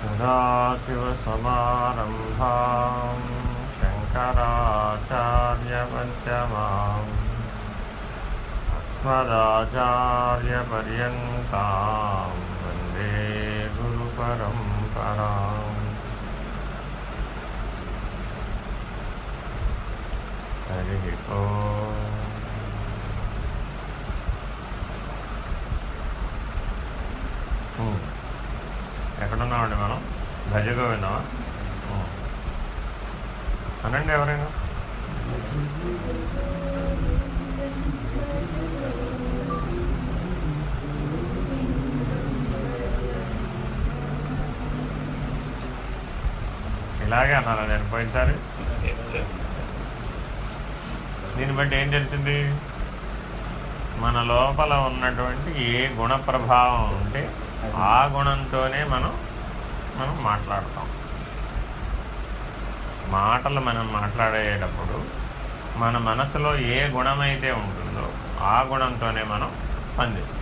सदाशिवसमारम्भां शङ्कराचार्यमध्यमाम् अस्मदाचार्यपर्यन्तां वंदे गुरुपरम्पराम् हरिः ओम् ఉమ్. ఎక్కడున్నామండి మనం? భజగో విన్నామా అనండి ఎవరైనా? ఇలాగే అన్నాను నేను పోయినసారి? దీన్ని బట్టి ఏం తెలిసింది? మన లోపల ఉన్నటువంటి ఏ గుణ ప్రభావం ఉంటే ఆ గుణంతోనే మనం మనం మాట్లాడతాం. మాటలు మనం మాట్లాడేటప్పుడు మన మనసులో ఏ గుణమైతే ఉంటుందో ఆ గుణంతోనే మనం స్పందిస్తాం.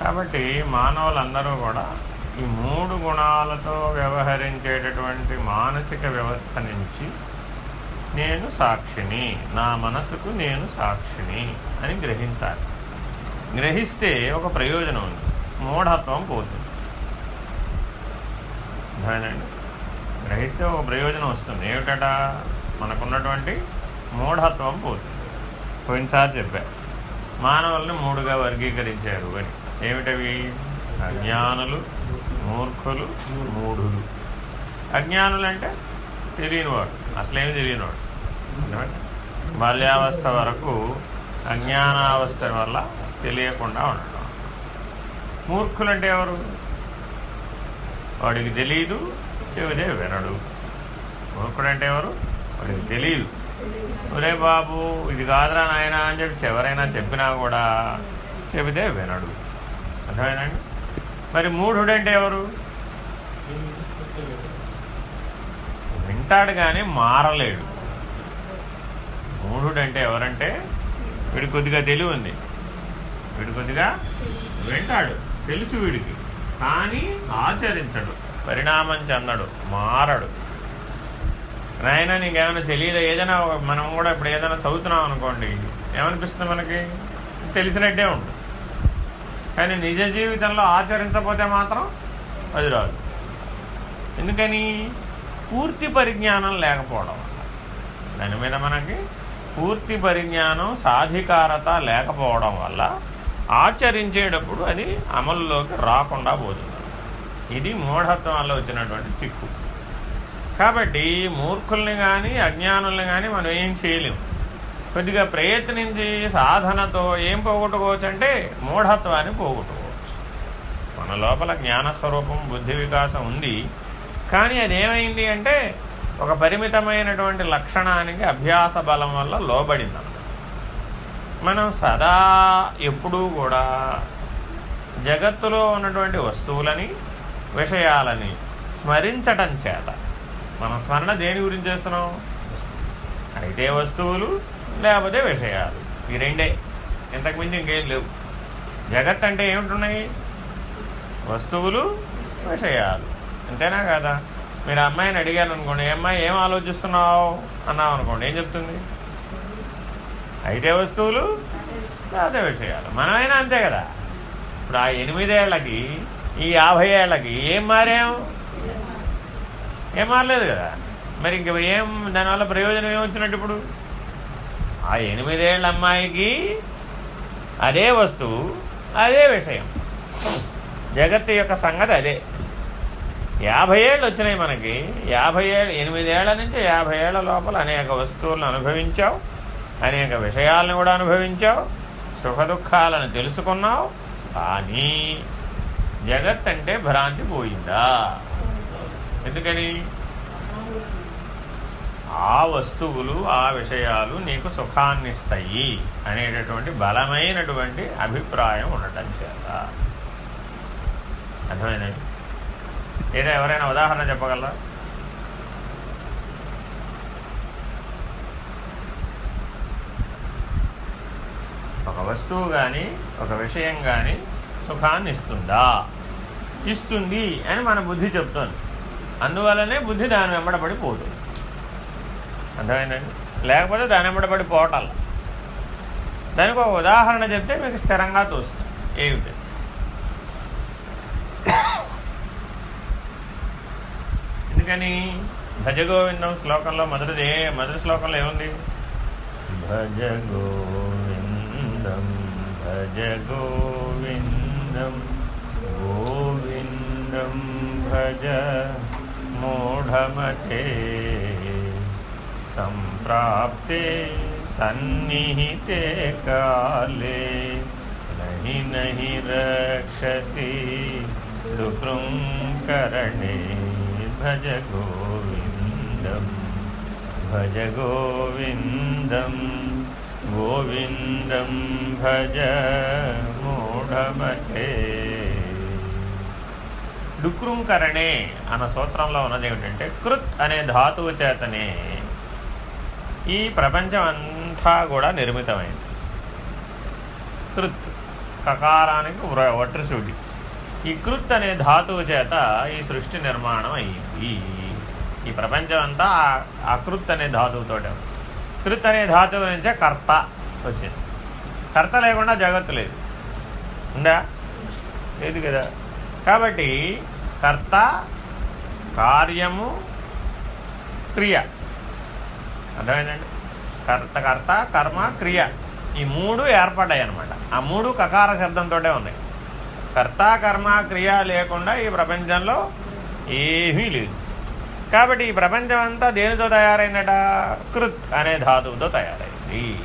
కాబట్టి మానవులందరూ కూడా ఈ మూడు గుణాలతో వ్యవహరించేటటువంటి మానసిక వ్యవస్థ నుంచి నేను సాక్షిని నా మనసుకు నేను సాక్షిని అని గ్రహించాలి. గ్రహిస్తే ఒక ప్రయోజనం ఉంది. మూఢత్వం పోతుంది. అర్థమైందండి గ్రహిస్తే ఒక ప్రయోజనం వస్తుంది. ఏమిటట? మనకున్నటువంటి మూఢత్వం పోతుంది. పోయినసారి చెప్పా. మానవుల్ని మూడుగా వర్గీకరించారు అని. ఏమిటవి? అజ్ఞానులు మూర్ఖులు మూఢులు. అజ్ఞానులు అంటే తెలియనివాడు. అసలేమి తెలియనివాడు? బాల్యావస్థ వరకు అజ్ఞానావస్థ వల్ల తెలియకుండా ఉండటం మూర్ఖులంటే ఎవరు? వాడికి తెలియదు చెబితే వినడు. మూర్ఖుడు అంటే ఎవరు? వాడికి తెలియదు ఒరే బాబు ఇది కాదురా నాయన అని చెప్పి ఎవరైనా చెప్పినా కూడా చెబితే వినడు. అర్థమైందండి మరి మూఢుడు అంటే ఎవరు? వింటాడు కానీ మారలేడు. మూఢుడు అంటే ఎవరంటే వీడు కొద్దిగా తెలివి ఉంది. వీడు కొద్దిగా వింటాడు తెలుసు వీడికి. కానీ ఆచరించడు పరిణామం చెందడు మారడు. నాయన నీకేమైనా తెలియదు? ఏదైనా మనం కూడా ఇప్పుడు ఏదైనా చదువుతున్నాం అనుకోండి ఏమనిపిస్తుంది మనకి? తెలిసినట్టే ఉంటుంది కానీ నిజ జీవితంలో ఆచరించకపోతే మాత్రం అది రాదు. ఎందుకని? పూర్తి పరిజ్ఞానం లేకపోవడం వల్ల. దాని మీద మనకి పూర్తి పరిజ్ఞానం సాధికారత లేకపోవడం వల్ల ఆచరించేటప్పుడు అది అమలులోకి రాకుండా పోతుంది. ఇది మూఢత్వం వల్ల వచ్చినటువంటి చిక్కు. కాబట్టి మూర్ఖుల్ని కానీ అజ్ఞానుల్ని కానీ మనం ఏం చేయలేము కొద్దిగా ప్రయత్నించి సాధనతో ఏం పోగొట్టుకోవచ్చు అంటే మూఢత్వాన్ని పోగొట్టుకోవచ్చు. మన లోపల జ్ఞానస్వరూపం బుద్ధి వికాసం ఉంది. కానీ అది ఏమైంది అంటే ఒక పరిమితమైనటువంటి లక్షణానికి అభ్యాస బలం వల్ల లోబడిందన్నమాట మనం సదా ఎప్పుడూ కూడా జగత్తులో ఉన్నటువంటి వస్తువులని విషయాలని స్మరించటం చేత. మనం స్మరణ దేని గురించి చేస్తున్నాం? అయితే వస్తువులు లేకపోతే విషయాలు. ఈ రెండే. ఇంతకుమించి ఇంకేం లేవు. జగత్ అంటే ఏమిటున్నాయి వస్తువులు విషయాలు. అంతేనా కదా? మీరు అమ్మాయిని అడిగాను అనుకోండి "ఏ అమ్మాయి ఏం ఆలోచిస్తున్నావు? అన్నావు అనుకోండి ఏం చెప్తుంది? అయితే వస్తువులు అదే విషయాలు. మనమైనా అంతే కదా? ఇప్పుడు ఆ ఎనిమిదేళ్ళకి ఈ యాభై ఏళ్ళకి ఏం మారాం? ఏం మారలేదు కదా? మరి ఇంక ఏం దానివల్ల ప్రయోజనం ఏమొచ్చినట్టు ఇప్పుడు? ఆ ఎనిమిదేళ్ళ అమ్మాయికి అదే వస్తువు అదే విషయం. జగత్తు యొక్క సంగతి అదే. యాభై ఏళ్ళు వచ్చినాయి మనకి. యాభై ఏళ్ళు ఎనిమిదేళ్ళ నుంచి యాభై ఏళ్ళ లోపల అనేక వస్తువులను అనుభవించావు. అనేక విషయాలను కూడా అనుభవించావు సుఖ దుఃఖాలను తెలుసుకున్నావు కానీ జగత్ అంటే భ్రాంతి పోయిందా? ఎందుకని? ఆ వస్తువులు ఆ విషయాలు నీకు సుఖాన్నిస్తాయి అనేటటువంటి బలమైనటువంటి అభిప్రాయం ఉండటం చేత. అర్థమైనది ఏదో ఎవరైనా ఉదాహరణ చెప్పగలరా? వస్తువు కానీ ఒక విషయం కానీ సుఖాన్ని ఇస్తుందా? ఇస్తుంది అని మన బుద్ధి చెప్తోంది. అందువల్లనే బుద్ధి దాని వెంబడబడి పోతుంది అర్థమైందండి? లేకపోతే దాని వెంబడబడి పోవటాల దానికి ఒక ఉదాహరణ చెప్తే మీకు స్థిరంగా తోస్తుంది. ఏమిటి? ఎందుకని? భజగోవిందం శ్లోకంలో మొదటిది మొదటి శ్లోకంలో ఏముంది? భజగో భజ గోవిందం గోవిందం భజ మూఢమతే సంప్రాప్తే సన్నిహితే కాలే నహి నహి రక్షతి దుకృంకరణే భజ గోవిందం భజ గోవిందం గోవిందం భజ మూఢమతే. డుక్రుంకరణే అన్న సూత్రంలో ఉన్నది ఏమిటంటే కృత్ అనే ధాతువు చేతనే ఈ ప్రపంచం అంతా కూడా నిర్మితమైంది. కృత్ కకారానికి వట్రశుడి ఈ కృత్ అనే ధాతువు చేత ఈ సృష్టి నిర్మాణం అయ్యింది. ఈ ప్రపంచం అంతా అకృత్ అనే ధాతువుతో కృత్ అనే ధాతువు నుంచే కర్త వచ్చింది. కర్త లేకుండా జగత్తు లేదు. ఉందా? లేదు కదా. కాబట్టి కర్త కార్యము క్రియ. అర్థమైందండి? కర్త కర్త కర్మ క్రియ. ఈ మూడు ఏర్పడ్డాయి అనమాట ఆ మూడు కకార శబ్దంతో ఉన్నాయి. కర్త కర్మ క్రియ లేకుండా ఈ ప్రపంచంలో ఏమీ లేదు. కాబట్టి ఈ ప్రపంచం అంతా దేనితో తయారైందట? కృత్ అనే ధాతువుతో తయారైంది.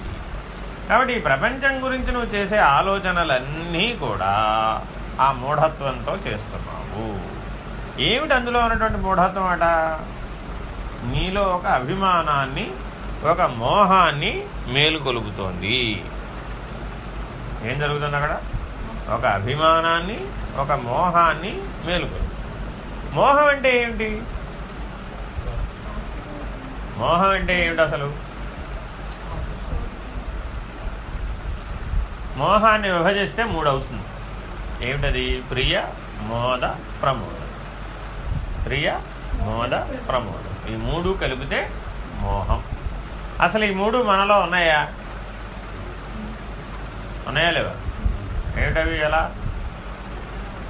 కాబట్టి ఈ ప్రపంచం గురించి నువ్వు చేసే ఆలోచనలన్నీ కూడా ఆ మూఢత్వంతో చేస్తున్నావు. ఏమిటి అందులో ఉన్నటువంటి మూఢత్వం అట? నీలో ఒక అభిమానాన్ని ఒక మోహాన్ని మేలుకొలుపుతోంది. ఏం జరుగుతుంది అక్కడ? ఒక అభిమానాన్ని ఒక మోహాన్ని మేలుకొలు మోహం అంటే ఏమిటి? మోహం అంటే ఏమిటి అసలు? మోహాన్ని విభజిస్తే మూడు అవుతుంది ఏమిటది? ప్రియ మోద ప్రమోద. ప్రియ మోద ప్రమోదం. ఈ మూడు కలిపితే మోహం. అసలు ఈ మూడు మనలో ఉన్నాయా? ఉన్నాయా లేవా? ఏమిటవి ఎలా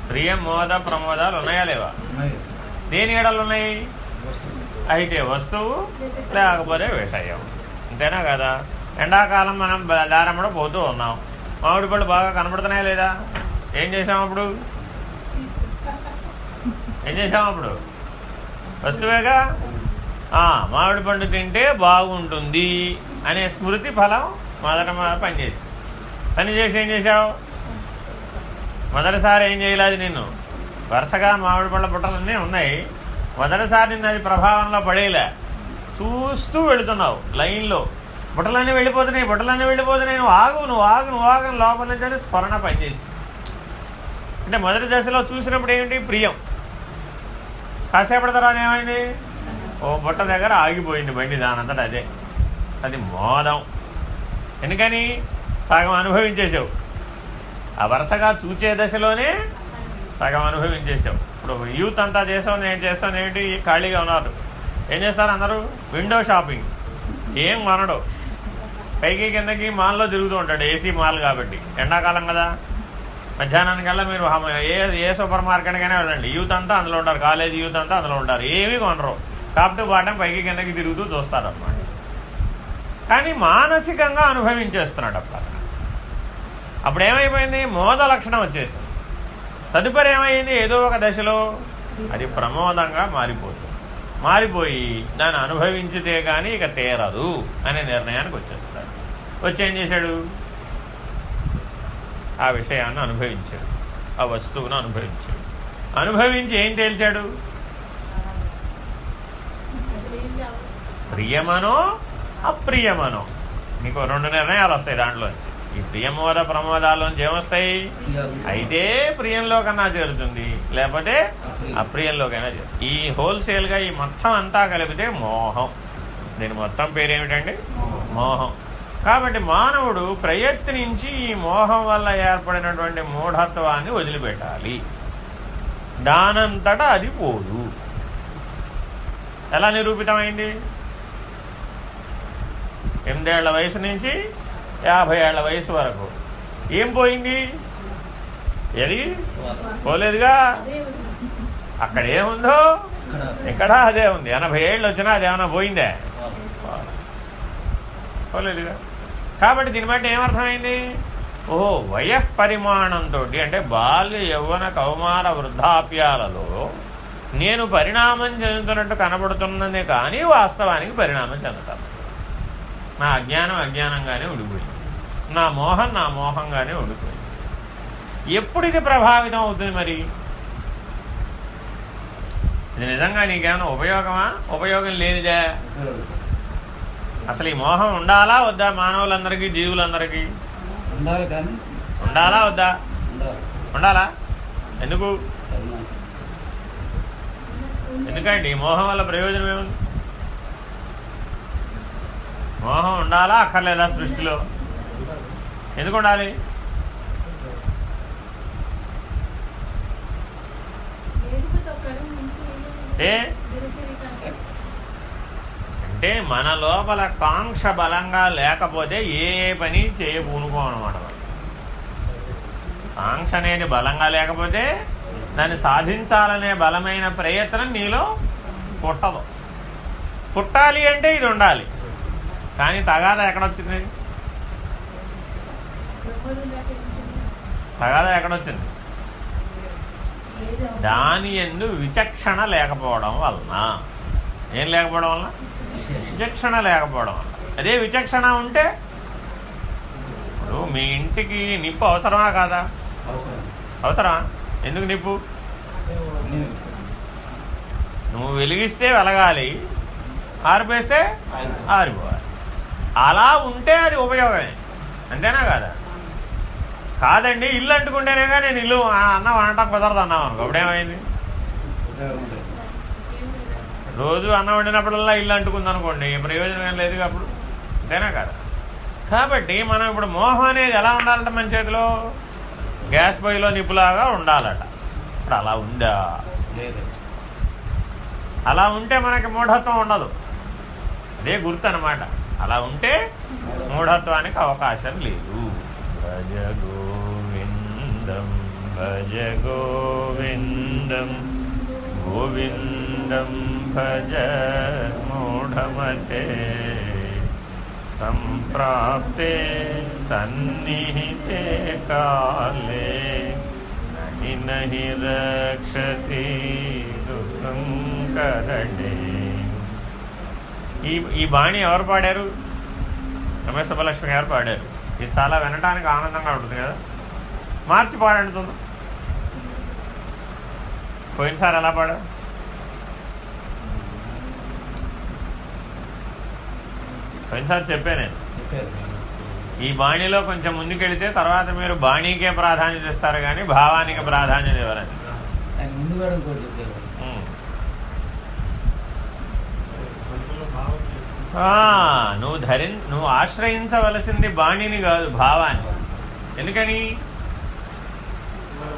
ప్రియ మోద ప్రమోదాలు ఉన్నాయా లేవా? దేని ఏడలు ఉన్నాయి? అయితే వస్తువు లేకపోతే విషయం అంతేనా కదా? ఎండాకాలం మనం దారమ్మడ పోతూ ఉన్నాం. మామిడి పళ్ళు బాగా కనబడుతున్నాయా లేదా? ఏం చేసాం అప్పుడు? ఏం చేసాం అప్పుడు? వస్తువేగా? మామిడి పండు తింటే బాగుంటుంది అనే స్మృతి ఫలం మొదట పనిచేసి పని చేసి. ఏం చేసావు? మొదటిసారి ఏం చేయలేదు నిన్ను. వరుసగా మామిడి పళ్ళ బుట్టలన్నీ ఉన్నాయి. మొదటిసారి నిన్న అది ప్రభావంలో పడేలే చూస్తూ వెళుతున్నావు లైన్లో. బుట్టలన్నీ వెళ్ళిపోతున్నాయి బుట్టలన్నీ వెళ్ళిపోతున్నాయి. నువ్వు ఆగు నువ్వు ఆగు నువ్వు ఆగు లోపల నుంచి స్మరణ పనిచేసి అంటే మొదటి దశలో చూసినప్పుడు ఏమిటి? ప్రియం. కాసేపటి తర్వాత ఏమైంది? ఓ బుట్ట దగ్గర ఆగిపోయింది బండి దానంతట అదే. అది మోదం. ఎందుకని? సగం అనుభవించేసావు ఆ వరుసగా చూచే దశలోనే సగం అనుభవించేసావు ఇప్పుడు యూత్ అంతా చేసావు నేను చేస్తాను ఏంటి ఖాళీగా ఉన్నారు. ఏం చేస్తారు అందరూ? Window shopping. ఏం కొనడు. పైకి కిందకి మాల్లో తిరుగుతూ ఉంటాడు ఏసీ మాల్ కాబట్టి. ఎండాకాలం కదా. మధ్యాహ్నానికల్లా మీరు ఏ ఏ సూపర్ మార్కెట్కైనా వెళ్ళండి. యూత్ అంతా అందులో ఉంటారు. కాలేజీ యూత్ అంతా అందులో ఉంటారు. ఏమీ కొనరు. కాబట్టి బాటం పైకి కిందకి తిరుగుతూ చూస్తారన్నమాట. కానీ మానసికంగా అనుభవించేస్తున్నాడు అప్పుడు అప్పుడు ఏమైపోయింది మోద లక్షణం వచ్చేసింది. తదుపరి ఏమైంది? ఏదో ఒక దశలో అది ప్రమోదంగా మారిపోతుంది. మారిపోయి దాన్ని అనుభవించితే కానీ ఇక తేరదు అనే నిర్ణయానికి వచ్చేస్తాడు. వచ్చేం చేశాడు? ఆ విషయాన్ని అనుభవించాడు. ఆ వస్తువును అనుభవించాడు. అనుభవించి ఏం తేల్చాడు? ప్రియమనో అప్రియమనో? నీకు రెండు నిర్ణయాలు వస్తాయి దాంట్లోంచి. ఈ ప్రియమోద ప్రమోదాల్లోంచి ఏమొస్తాయి అయితే ప్రియంలో. కన్నా చేరుతుంది. లేకపోతే అప్రియంలోకైనా చేరుతుంది. ఈ హోల్సేల్గా ఈ మొత్తం అంతా కలిపితే మోహం. దీని మొత్తం పేరేమిటండి? మోహం. కాబట్టి మానవుడు ప్రయత్నించి ఈ మోహం వల్ల ఏర్పడినటువంటి మూఢత్వాన్ని వదిలిపెట్టాలి. దానంతటా అది పోదు. ఎలా నిరూపితమైంది? ఎనిమిదేళ్ళ వయసు నుంచి యాభై ఏళ్ళ వయసు వరకు. ఏం పోయింది? ఏది? పోలేదుగా? అక్కడ ఏముందో? ఇక్కడ అదే ఉంది. ఎనభై ఏళ్ళు వచ్చినా అది ఏమైనా పోయిందే? పోలేదుగా. కాబట్టి దీన్ని బట్టి ఏమర్థమైంది? ఓహో వయః పరిమాణంతో అంటే బాల్య యౌవన కౌమార వృద్ధాప్యాలలో నేను పరిణామం చెందుతున్నట్టు కనబడుతున్నదే కానీ వాస్తవానికి పరిణామం చెందుతాను. నా అజ్ఞానం అజ్ఞానంగానే ఉడిపోయింది. నా మోహం నా మోహంగానే ఉడిపోయింది. ఎప్పుడు ఇది ప్రభావితం అవుతుంది మరి? ఇది నిజంగా నీకేమైనా ఉపయోగమా? ఉపయోగం లేనిదే. అసలు ఈ మోహం ఉండాలా వద్దా మానవులందరికీ జీవులందరికీ? ఉండాలి వద్దా? ఉండాలి. ఎందుకు. ఎందుకండి ఈ మోహం వల్ల ప్రయోజనం ఏముంది? మోహం ఉండాలా అక్కర్లేదా సృష్టిలో? ఎందుకు ఉండాలి? ఏ? అంటే మన లోపల కాంక్ష బలంగా లేకపోతే ఏ పని చేయబూనుకో అనమాట కాంక్ష అనేది బలంగా లేకపోతే దాన్ని సాధించాలనే బలమైన ప్రయత్నం నీలో పుట్టదు. పుట్టాలి అంటే ఇది ఉండాలి. కానీ తగాదా ఎక్కడొచ్చింది తగాదా ఎక్కడొచ్చింది? దాని ఎందు విచక్షణ లేకపోవడం వలన. ఏం లేకపోవడం వలన? విచక్షణ లేకపోవడం వల్ల అదే విచక్షణ ఉంటే ఇప్పుడు మీ ఇంటికి నిప్పు అవసరమా కాదా? అవసరం అవసరమా? ఎందుకు నిప్పు? నువ్వు వెలిగిస్తే వెలగాలి ఆరిపేస్తే ఆరిపోవాలి. అలా ఉంటే అది ఉపయోగమే. అంతేనా కాదా? కాదండి ఇల్లు అంటుకుంటేనేగా నేను ఇల్లు అన్నం వండటం కుదరదు అన్నాం అనుకో. అప్పుడేమైంది. రోజు అన్నం వండినప్పుడల్లా ఇల్లు అంటుకుంది అనుకోండి ప్రయోజనం ఏం లేదు అప్పుడు. అంతేనా కదా? కాబట్టి మనం ఇప్పుడు మోహం అనేది ఎలా ఉండాలంట మన చేతిలో? గ్యాస్ పొయ్యిలో నిప్పులాగా ఉండాలట. ఇప్పుడు అలా ఉందా? లేదు. అలా ఉంటే మనకి మూఢత్వం ఉండదు. అదే గుర్తు అనమాట అలా ఉంటే మూఢత్వానికి అవకాశం లేదు. భజ గోవిందం భజ గోవిందం గోవిందం భజ మూఢమతే సంప్రాప్తే సన్నిహితే కాలే నహి నహి రక్షతి దుఃఖం కరణే ఈ ఈ బాణి ఎవరు పాడారు? రమేష్ సభలక్ష్మి గారు పాడారు. ఇది చాలా వినడానికి ఆనందంగా ఉంటుంది కదా. మార్చి పాడండి చూద్దాం పోయినసారి ఎలా పాడారు పోయినసారి చెప్పే నేను. ఈ బాణిలో కొంచెం ముందుకెళితే తర్వాత మీరు బాణీకే ప్రాధాన్యత ఇస్తారు కానీ భావానికి ప్రాధాన్యత ఇవ్వరని ఆయన ముందు కూడా ఇంకోటి చెప్పారు ఉం. ఆ, నువ్వు ధరి నువ్వు ఆశ్రయించవలసింది బాణిని కాదు భావాన్ని. ఎందుకని?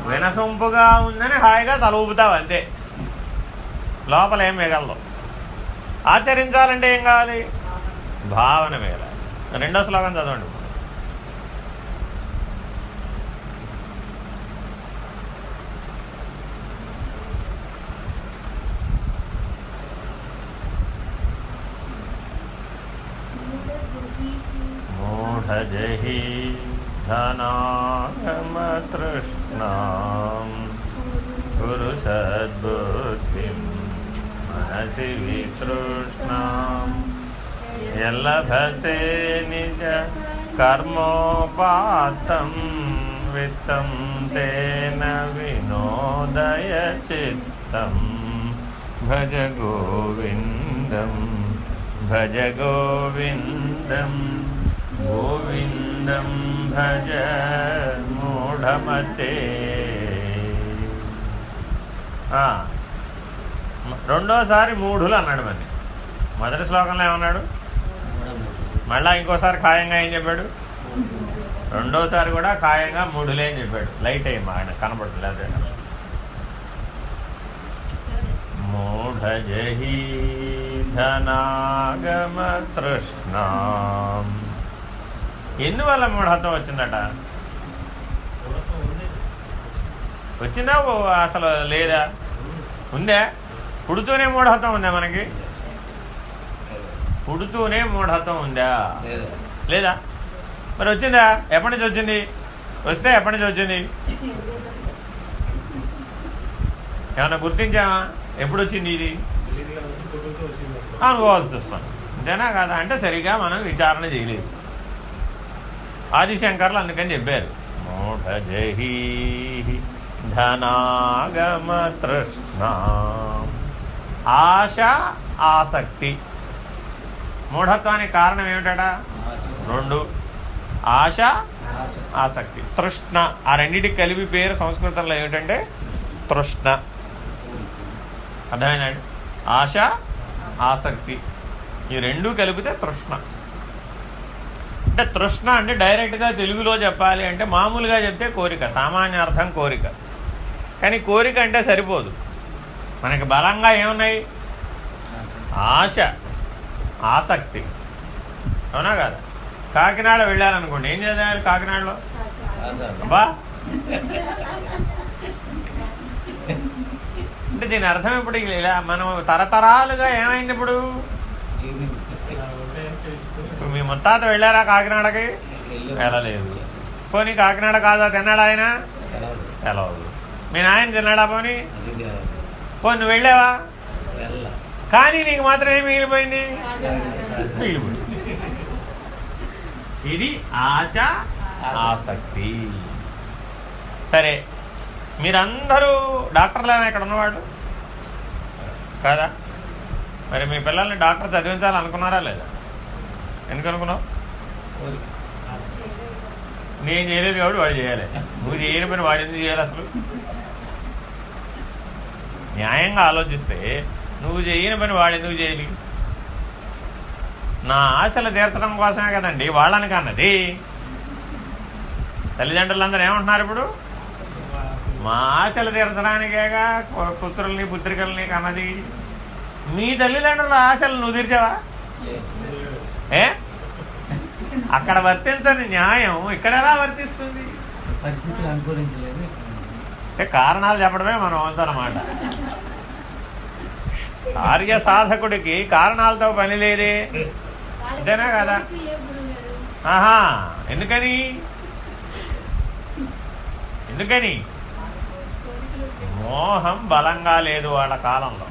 వినసొంపుగా ఉందని హాయిగా తల ఊపుతావు అంతే. లోపల ఏం మిగలదు. ఆచరించాలంటే ఏం కావాలి? భావన మిగలాలి. రెండో శ్లోకం చదవండి. धनाकमतृष्णां स्पुरुषद्बुद्धिं मनसि वितृष्णां यल्लभसे निज कर्मोपातं वित्तं तेन विनोदय चित्तं। भज गोविन्दं गोविन्द గోవిందం భజ మూఢమతే. రెండోసారి మూఢులు అన్నాడు మరి. మొదటి శ్లోకంలో ఏమన్నాడు? మళ్ళా ఇంకోసారి ఖాయంగా ఏం చెప్పాడు? రెండోసారి కూడా ఖాయంగా మూఢులే అని చెప్పాడు. లైట్ అయ్యి మా ఆయన కనబడలేదు మూఢజహీ ధనాగమతృష్ణా ఎందువల్ల మూఢత్వం వచ్చిందట? వచ్చిందా? ఓ అసలు లేదా? ఉందా? పుడుతూనే మూఢత్వం ఉందా మనకి? పుడుతూనే మూఢత్వం ఉందా? లేదా? మరి వచ్చిందా? ఎప్పటి నుంచి వచ్చింది? వస్తే ఎప్పటి నుంచి వచ్చింది? ఏమన్నా గుర్తించామా ఎప్పుడు వచ్చింది ఇది? అనుకోవాల్సి వస్తుంది. అంతేనా కాదా? అంటే సరిగా మనం విచారణ చేయలేదు. ఆదిశంకర్లు అందుకని చెప్పారు. మూఢ జహీ ధనాగమ తృష్ణ ఆశ ఆసక్తి. మూఢత్వానికి కారణం ఏమిటట? రెండు. ఆశ ఆసక్తి. తృష్ణ. ఆ రెండింటికి కలిపి పేరు సంస్కృతంలో ఏమిటంటే తృష్ణ. అర్థమైందండి? ఆశ ఆసక్తి. ఈ రెండు కలిపితే తృష్ణ. అంటే తృష్ణ అంటే డైరెక్ట్గా తెలుగులో చెప్పాలి అంటే మామూలుగా చెప్తే కోరిక సామాన్య అర్థం కోరిక. కానీ కోరిక అంటే సరిపోదు. మనకి బలంగా ఏమున్నాయి? ఆశ ఆసక్తి. అవునా కాదా? కాకినాడ వెళ్ళాలనుకోండి. ఏం చేయాలి కాకినాడలో? అబ్బా! అంటే దీని అర్థం ఇప్పుడు ఇలా మనం తరతరాలుగా ఏమైంది ఇప్పుడు? ఇప్పుడు మీ ముత్తాత వెళ్ళారా కాకినాడకి? వెళ్ళలేదు. పోనీ కాకినాడ కాదా తిన్నాడా ఆయన? వెళ్ళదు. మీ నాయన తిన్నాడా పోనీ? పోనీ నువ్వు వెళ్ళావా? కానీ నీకు మాత్రం ఏం మిగిలిపోయింది? మిగిలిపోయింది. ఇది ఆశ ఆసక్తి. సరే మీరందరూ డాక్టర్లేనా ఇక్కడ ఉన్నవాళ్ళు? కాదా? మరి మీ పిల్లల్ని డాక్టర్ చదివించాలనుకున్నారా లేదా? ఎందుకు అనుకున్నావు కోరిక. నేను చేయలేదు కాబట్టి వాడు చేయాలి. నువ్వు చేయని పని వాడు ఎందుకు చేయాలి అసలు? న్యాయంగా ఆలోచిస్తే నువ్వు చేయని పని వాడు ఎందుకు చేయాలి? నా ఆశలు తీర్చడం కోసమే కదండి వాళ్ళని కన్నది తల్లిదండ్రులందరూ ఏమంటున్నారు ఇప్పుడు? మా ఆశలు తీర్చడానికేగా పుత్రుల్ని పుత్రికల్ని కన్నది మీ తల్లిదండ్రుల ఆశలు నువ్వు తీర్చావా. ఏ? అక్కడ వర్తించని న్యాయం ఇక్కడ ఎలా వర్తిస్తుంది? పరిస్థితులు అనుకూలించలేదు. అంటే కారణాలు చెప్పడమే మనం వంతు అనమాట కార్య సాధకుడికి కారణాలతో పని లేదే. అంతేనా కదా? ఆహా ఎందుకని? ఎందుకని? మోహం బలంగా లేదు వాళ్ళ కాలంలో.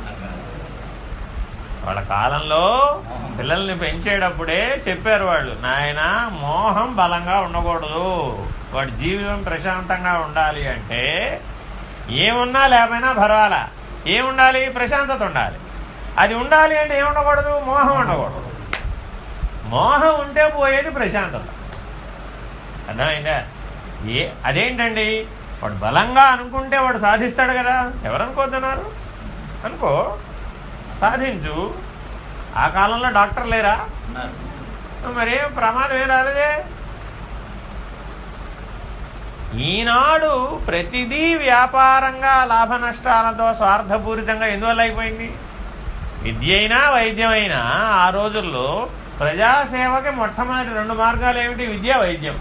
వాళ్ళ కాలంలో పిల్లల్ని పెంచేటప్పుడే చెప్పారు వాళ్ళు నాయన మోహం బలంగా ఉండకూడదు. వాడి జీవితం ప్రశాంతంగా ఉండాలి అంటే ఏమున్నా లేకపోయినా పర్వాలా. ఏముండాలి? ప్రశాంతత ఉండాలి. అది ఉండాలి అంటే ఏముండకూడదు? మోహం ఉండకూడదు. మోహం ఉంటే పోయేది ప్రశాంతత. అర్థమైందా? ఏ అదేంటండి? వాడు బలంగా అనుకుంటే వాడు సాధిస్తాడు కదా. ఎవరు అనుకోతున్నారు అనుకో. సాధించు. ఆ కాలంలో డాక్టర్ లేరా? మరేం ప్రమాదం ఏం రాలేదే? ఈనాడు ప్రతిదీ వ్యాపారంగా లాభ నష్టాలతో స్వార్థపూరితంగా ఎందువల్ల అయిపోయింది? విద్య అయినా వైద్యం అయినా ఆ రోజుల్లో ప్రజాసేవకి మొట్టమొదటి రెండు మార్గాలు ఏమిటి? విద్య వైద్యం.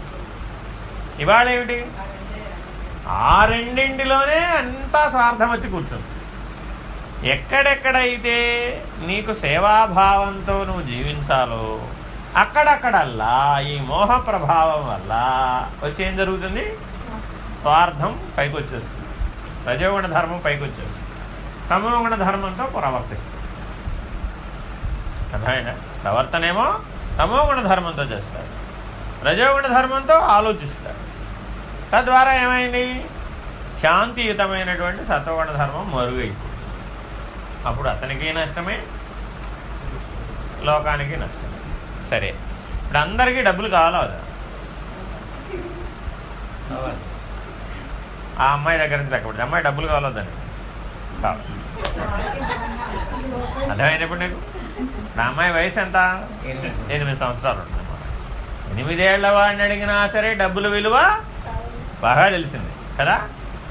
ఇవాళ ఏమిటి ఆ రెండింటిలోనే అంతా స్వార్థం వచ్చి కూర్చుంది. ఎక్కడెక్కడైతే నీకు సేవాభావంతో నువ్వు జీవించాలో అక్కడక్కడల్లా ఈ మోహ ప్రభావం వల్ల వచ్చేం జరుగుతుంది? స్వార్థం పైకి వచ్చేస్తుంది రజోగుణ ధర్మం పైకి వచ్చేస్తుంది తమోగుణ ధర్మంతో ప్రవర్తిస్తుంది. అర్థమైనా ప్రవర్తనేమో తమోగుణ ధర్మంతో చేస్తాడు రజోగుణ ధర్మంతో ఆలోచిస్తాడు తద్వారా ఏమైంది? శాంతియుతమైనటువంటి సత్వగుణ ధర్మం మరుగైపోతుంది. అప్పుడు అతనికి నష్టమే లోకానికి నష్టమే. సరే. ఇప్పుడు అందరికీ డబ్బులు కావాలా ఆ అమ్మాయి దగ్గర నుంచి లెక్కబడి అమ్మాయి డబ్బులు కావాలొద్దని కావాలి. అర్థమైనప్పుడు నీకు? నా అమ్మాయి వయసు ఎంత? ఎనిమిది. ఎనిమిది సంవత్సరాలు ఉంటుందన్నమాట ఎనిమిదేళ్ళ వాడిని అడిగినా సరే డబ్బుల విలువ బాగా తెలిసింది. కదా?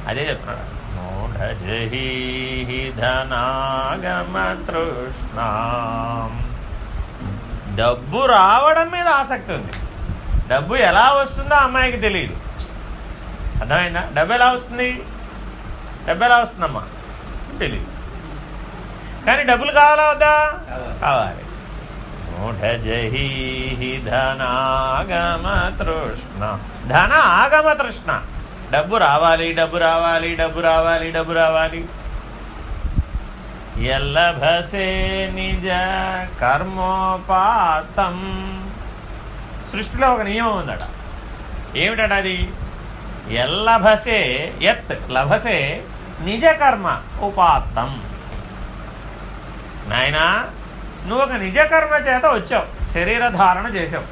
అదే చెప్తున్నాడు. మూఢజహీ ధనాగమతృష్ణా డబ్బు రావడం మీద ఆసక్తి ఉంది. డబ్బు ఎలా వస్తుందో అమ్మాయికి తెలియదు అర్థమైందా? డబ్బు ఎలా వస్తుంది? డబ్బు ఎలా వస్తుందమ్మా? తెలియదు కానీ డబ్బులు కావాలా వద్దా? కావాలి. కావాలి మూఢజహీ ధనాగమ తృష్ణ ధన ఆగమ తృష్ణ డబ్బు రావాలి డబ్బు రావాలి డబ్బు రావాలి డబ్బు రావాలి. ఎల్లభసే నిజ కర్మోపాతం. సృష్టిలో ఒక నియమం ఉందట. ఏమిటట అది? ఎల్లభసే ఎత్ లభసే నిజ కర్మ ఉపాత్తం. నాయనా నువ్వు ఒక నిజ కర్మ చేత వచ్చావు శరీర ధారణ చేసావు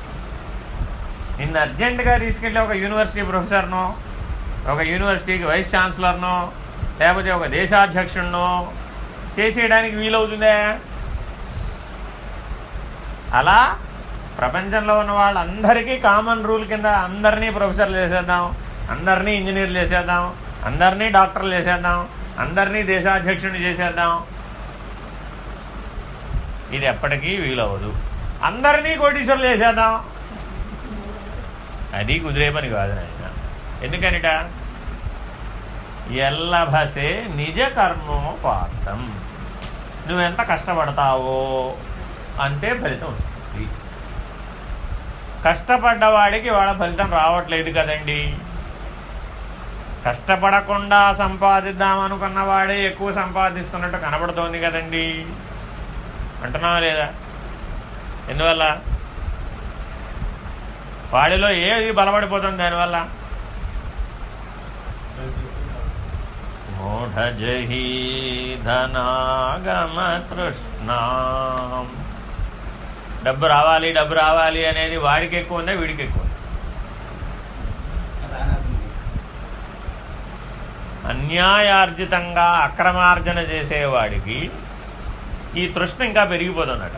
నిన్ను అర్జెంటుగా తీసుకెళ్ళి ఒక యూనివర్సిటీ ప్రొఫెసర్నో ఒక యూనివర్సిటీకి వైస్ ఛాన్సలర్నో లేకపోతే ఒక దేశాధ్యక్షుడినో చేసేయడానికి వీలవుతుందే? అలా ప్రపంచంలో ఉన్న వాళ్ళందరికీ కామన్ రూల్ కింద అందరినీ ప్రొఫెసర్లు చేసేద్దాం అందరినీ ఇంజనీర్లు చేసేద్దాం అందరినీ డాక్టర్లు చేసేద్దాం అందరినీ దేశాధ్యక్షుడిని చేసేద్దాం. ఇది ఎప్పటికీ వీలవ్వదు. అందరినీ కోటీశ్వరులు చేసేద్దాం. అది కుదిరే పని కాదు ఎందుకనిట? ఎల్లభసే నిజ కర్మోపాతం నువ్వెంత కష్టపడతావో అంతే ఫలితం వస్తుంది. కష్టపడ్డవాడికి వాళ్ళ ఫలితం రావట్లేదు కదండి. కష్టపడకుండా సంపాదిద్దామనుకున్న వాడే ఎక్కువ సంపాదిస్తున్నట్టు కనబడుతోంది కదండి. అంటున్నావా లేదా? ఎందువల్ల? వాడిలో ఏది బలపడిపోతుంది దానివల్ల? మూఢజహీ ధనాగమతృష్ణా డబ్బు రావాలి డబ్బు రావాలి అనేది వాడికి ఎక్కువ ఉందా వీడికి ఎక్కువ అన్యాయార్జితంగా అక్రమార్జన చేసేవాడికి ఈ తృష్ణ ఇంకా పెరిగిపోతుందట.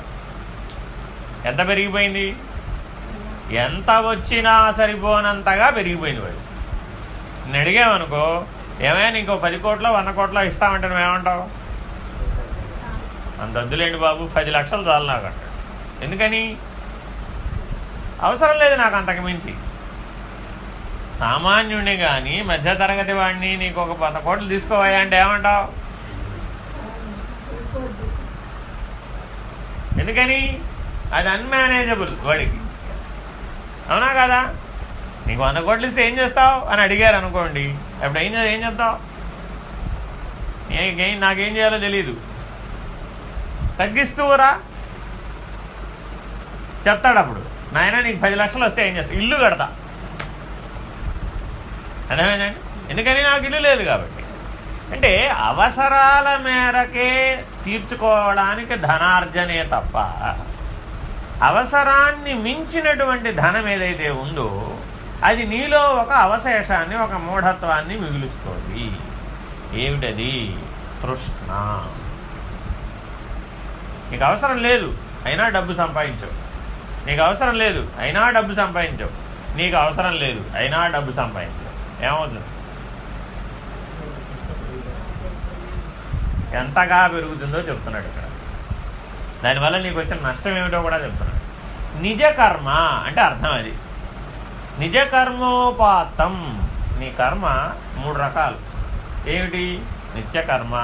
ఎంత పెరిగిపోయింది? ఎంత వచ్చినా సరిపోనంతగా పెరిగిపోయింది వాడు. నేను అడిగామనుకో ఏమైనా ఇంకో పది కోట్లో వంద కోట్లో ఇస్తామంటే నువ్వేమంటావు? అంత వద్దులేండి బాబు పది లక్షలు చాలు నాకు అంటాడు ఎందుకని? అవసరం లేదు నాకు అంతకు మించి. సామాన్యుడిని కానీ మధ్యతరగతి వాడిని నీకు ఒక వంద కోట్లు తీసుకోవాలి అంటే ఏమంటావు? ఎందుకని? అది అన్మేనేజబుల్ వాడికి. అవునా కదా? నీకు వంద కోట్లు ఇస్తే ఏం చేస్తావు? అని అడిగారు అనుకోండి ఎప్పుడైనా ఏం చే- ఏం చెప్తావు ఏం నాకేం చేయాలో తెలియదు తగ్గిస్తూరా చెప్తాడు అప్పుడు. నాయన నీకు పది లక్షలు వస్తే ఏం చేస్తా ఇల్లు కడతా. అర్థమైందండి? ఎందుకని నాకు ఇల్లు లేదు కాబట్టి. అంటే అవసరాల మేరకే తీర్చుకోవడానికి ధనార్జనే తప్ప అవసరాన్ని మించినటువంటి ధనం ఏదైతే ఉందో అది నీలో ఒక అవశేషాన్ని ఒక మూఢత్వాన్ని మిగులుస్తుంది. ఏమిటది? తృష్ణ. నీకు అవసరం లేదు అయినా డబ్బు సంపాదించవు నీకు అవసరం లేదు అయినా డబ్బు సంపాదించవు నీకు అవసరం లేదు అయినా డబ్బు సంపాదించవు ఏమవుతుంది? ఎంతగా పెరుగుతుందో చెప్తున్నాడు ఇక్కడ. దానివల్ల నీకు వచ్చిన నష్టం ఏమిటో కూడా చెప్తున్నాడు. నిజ కర్మ అంటే అర్థం అది. నిజ కర్మోపాతం నీ కర్మ మూడు రకాలు. ఏమిటి? నిత్యకర్మ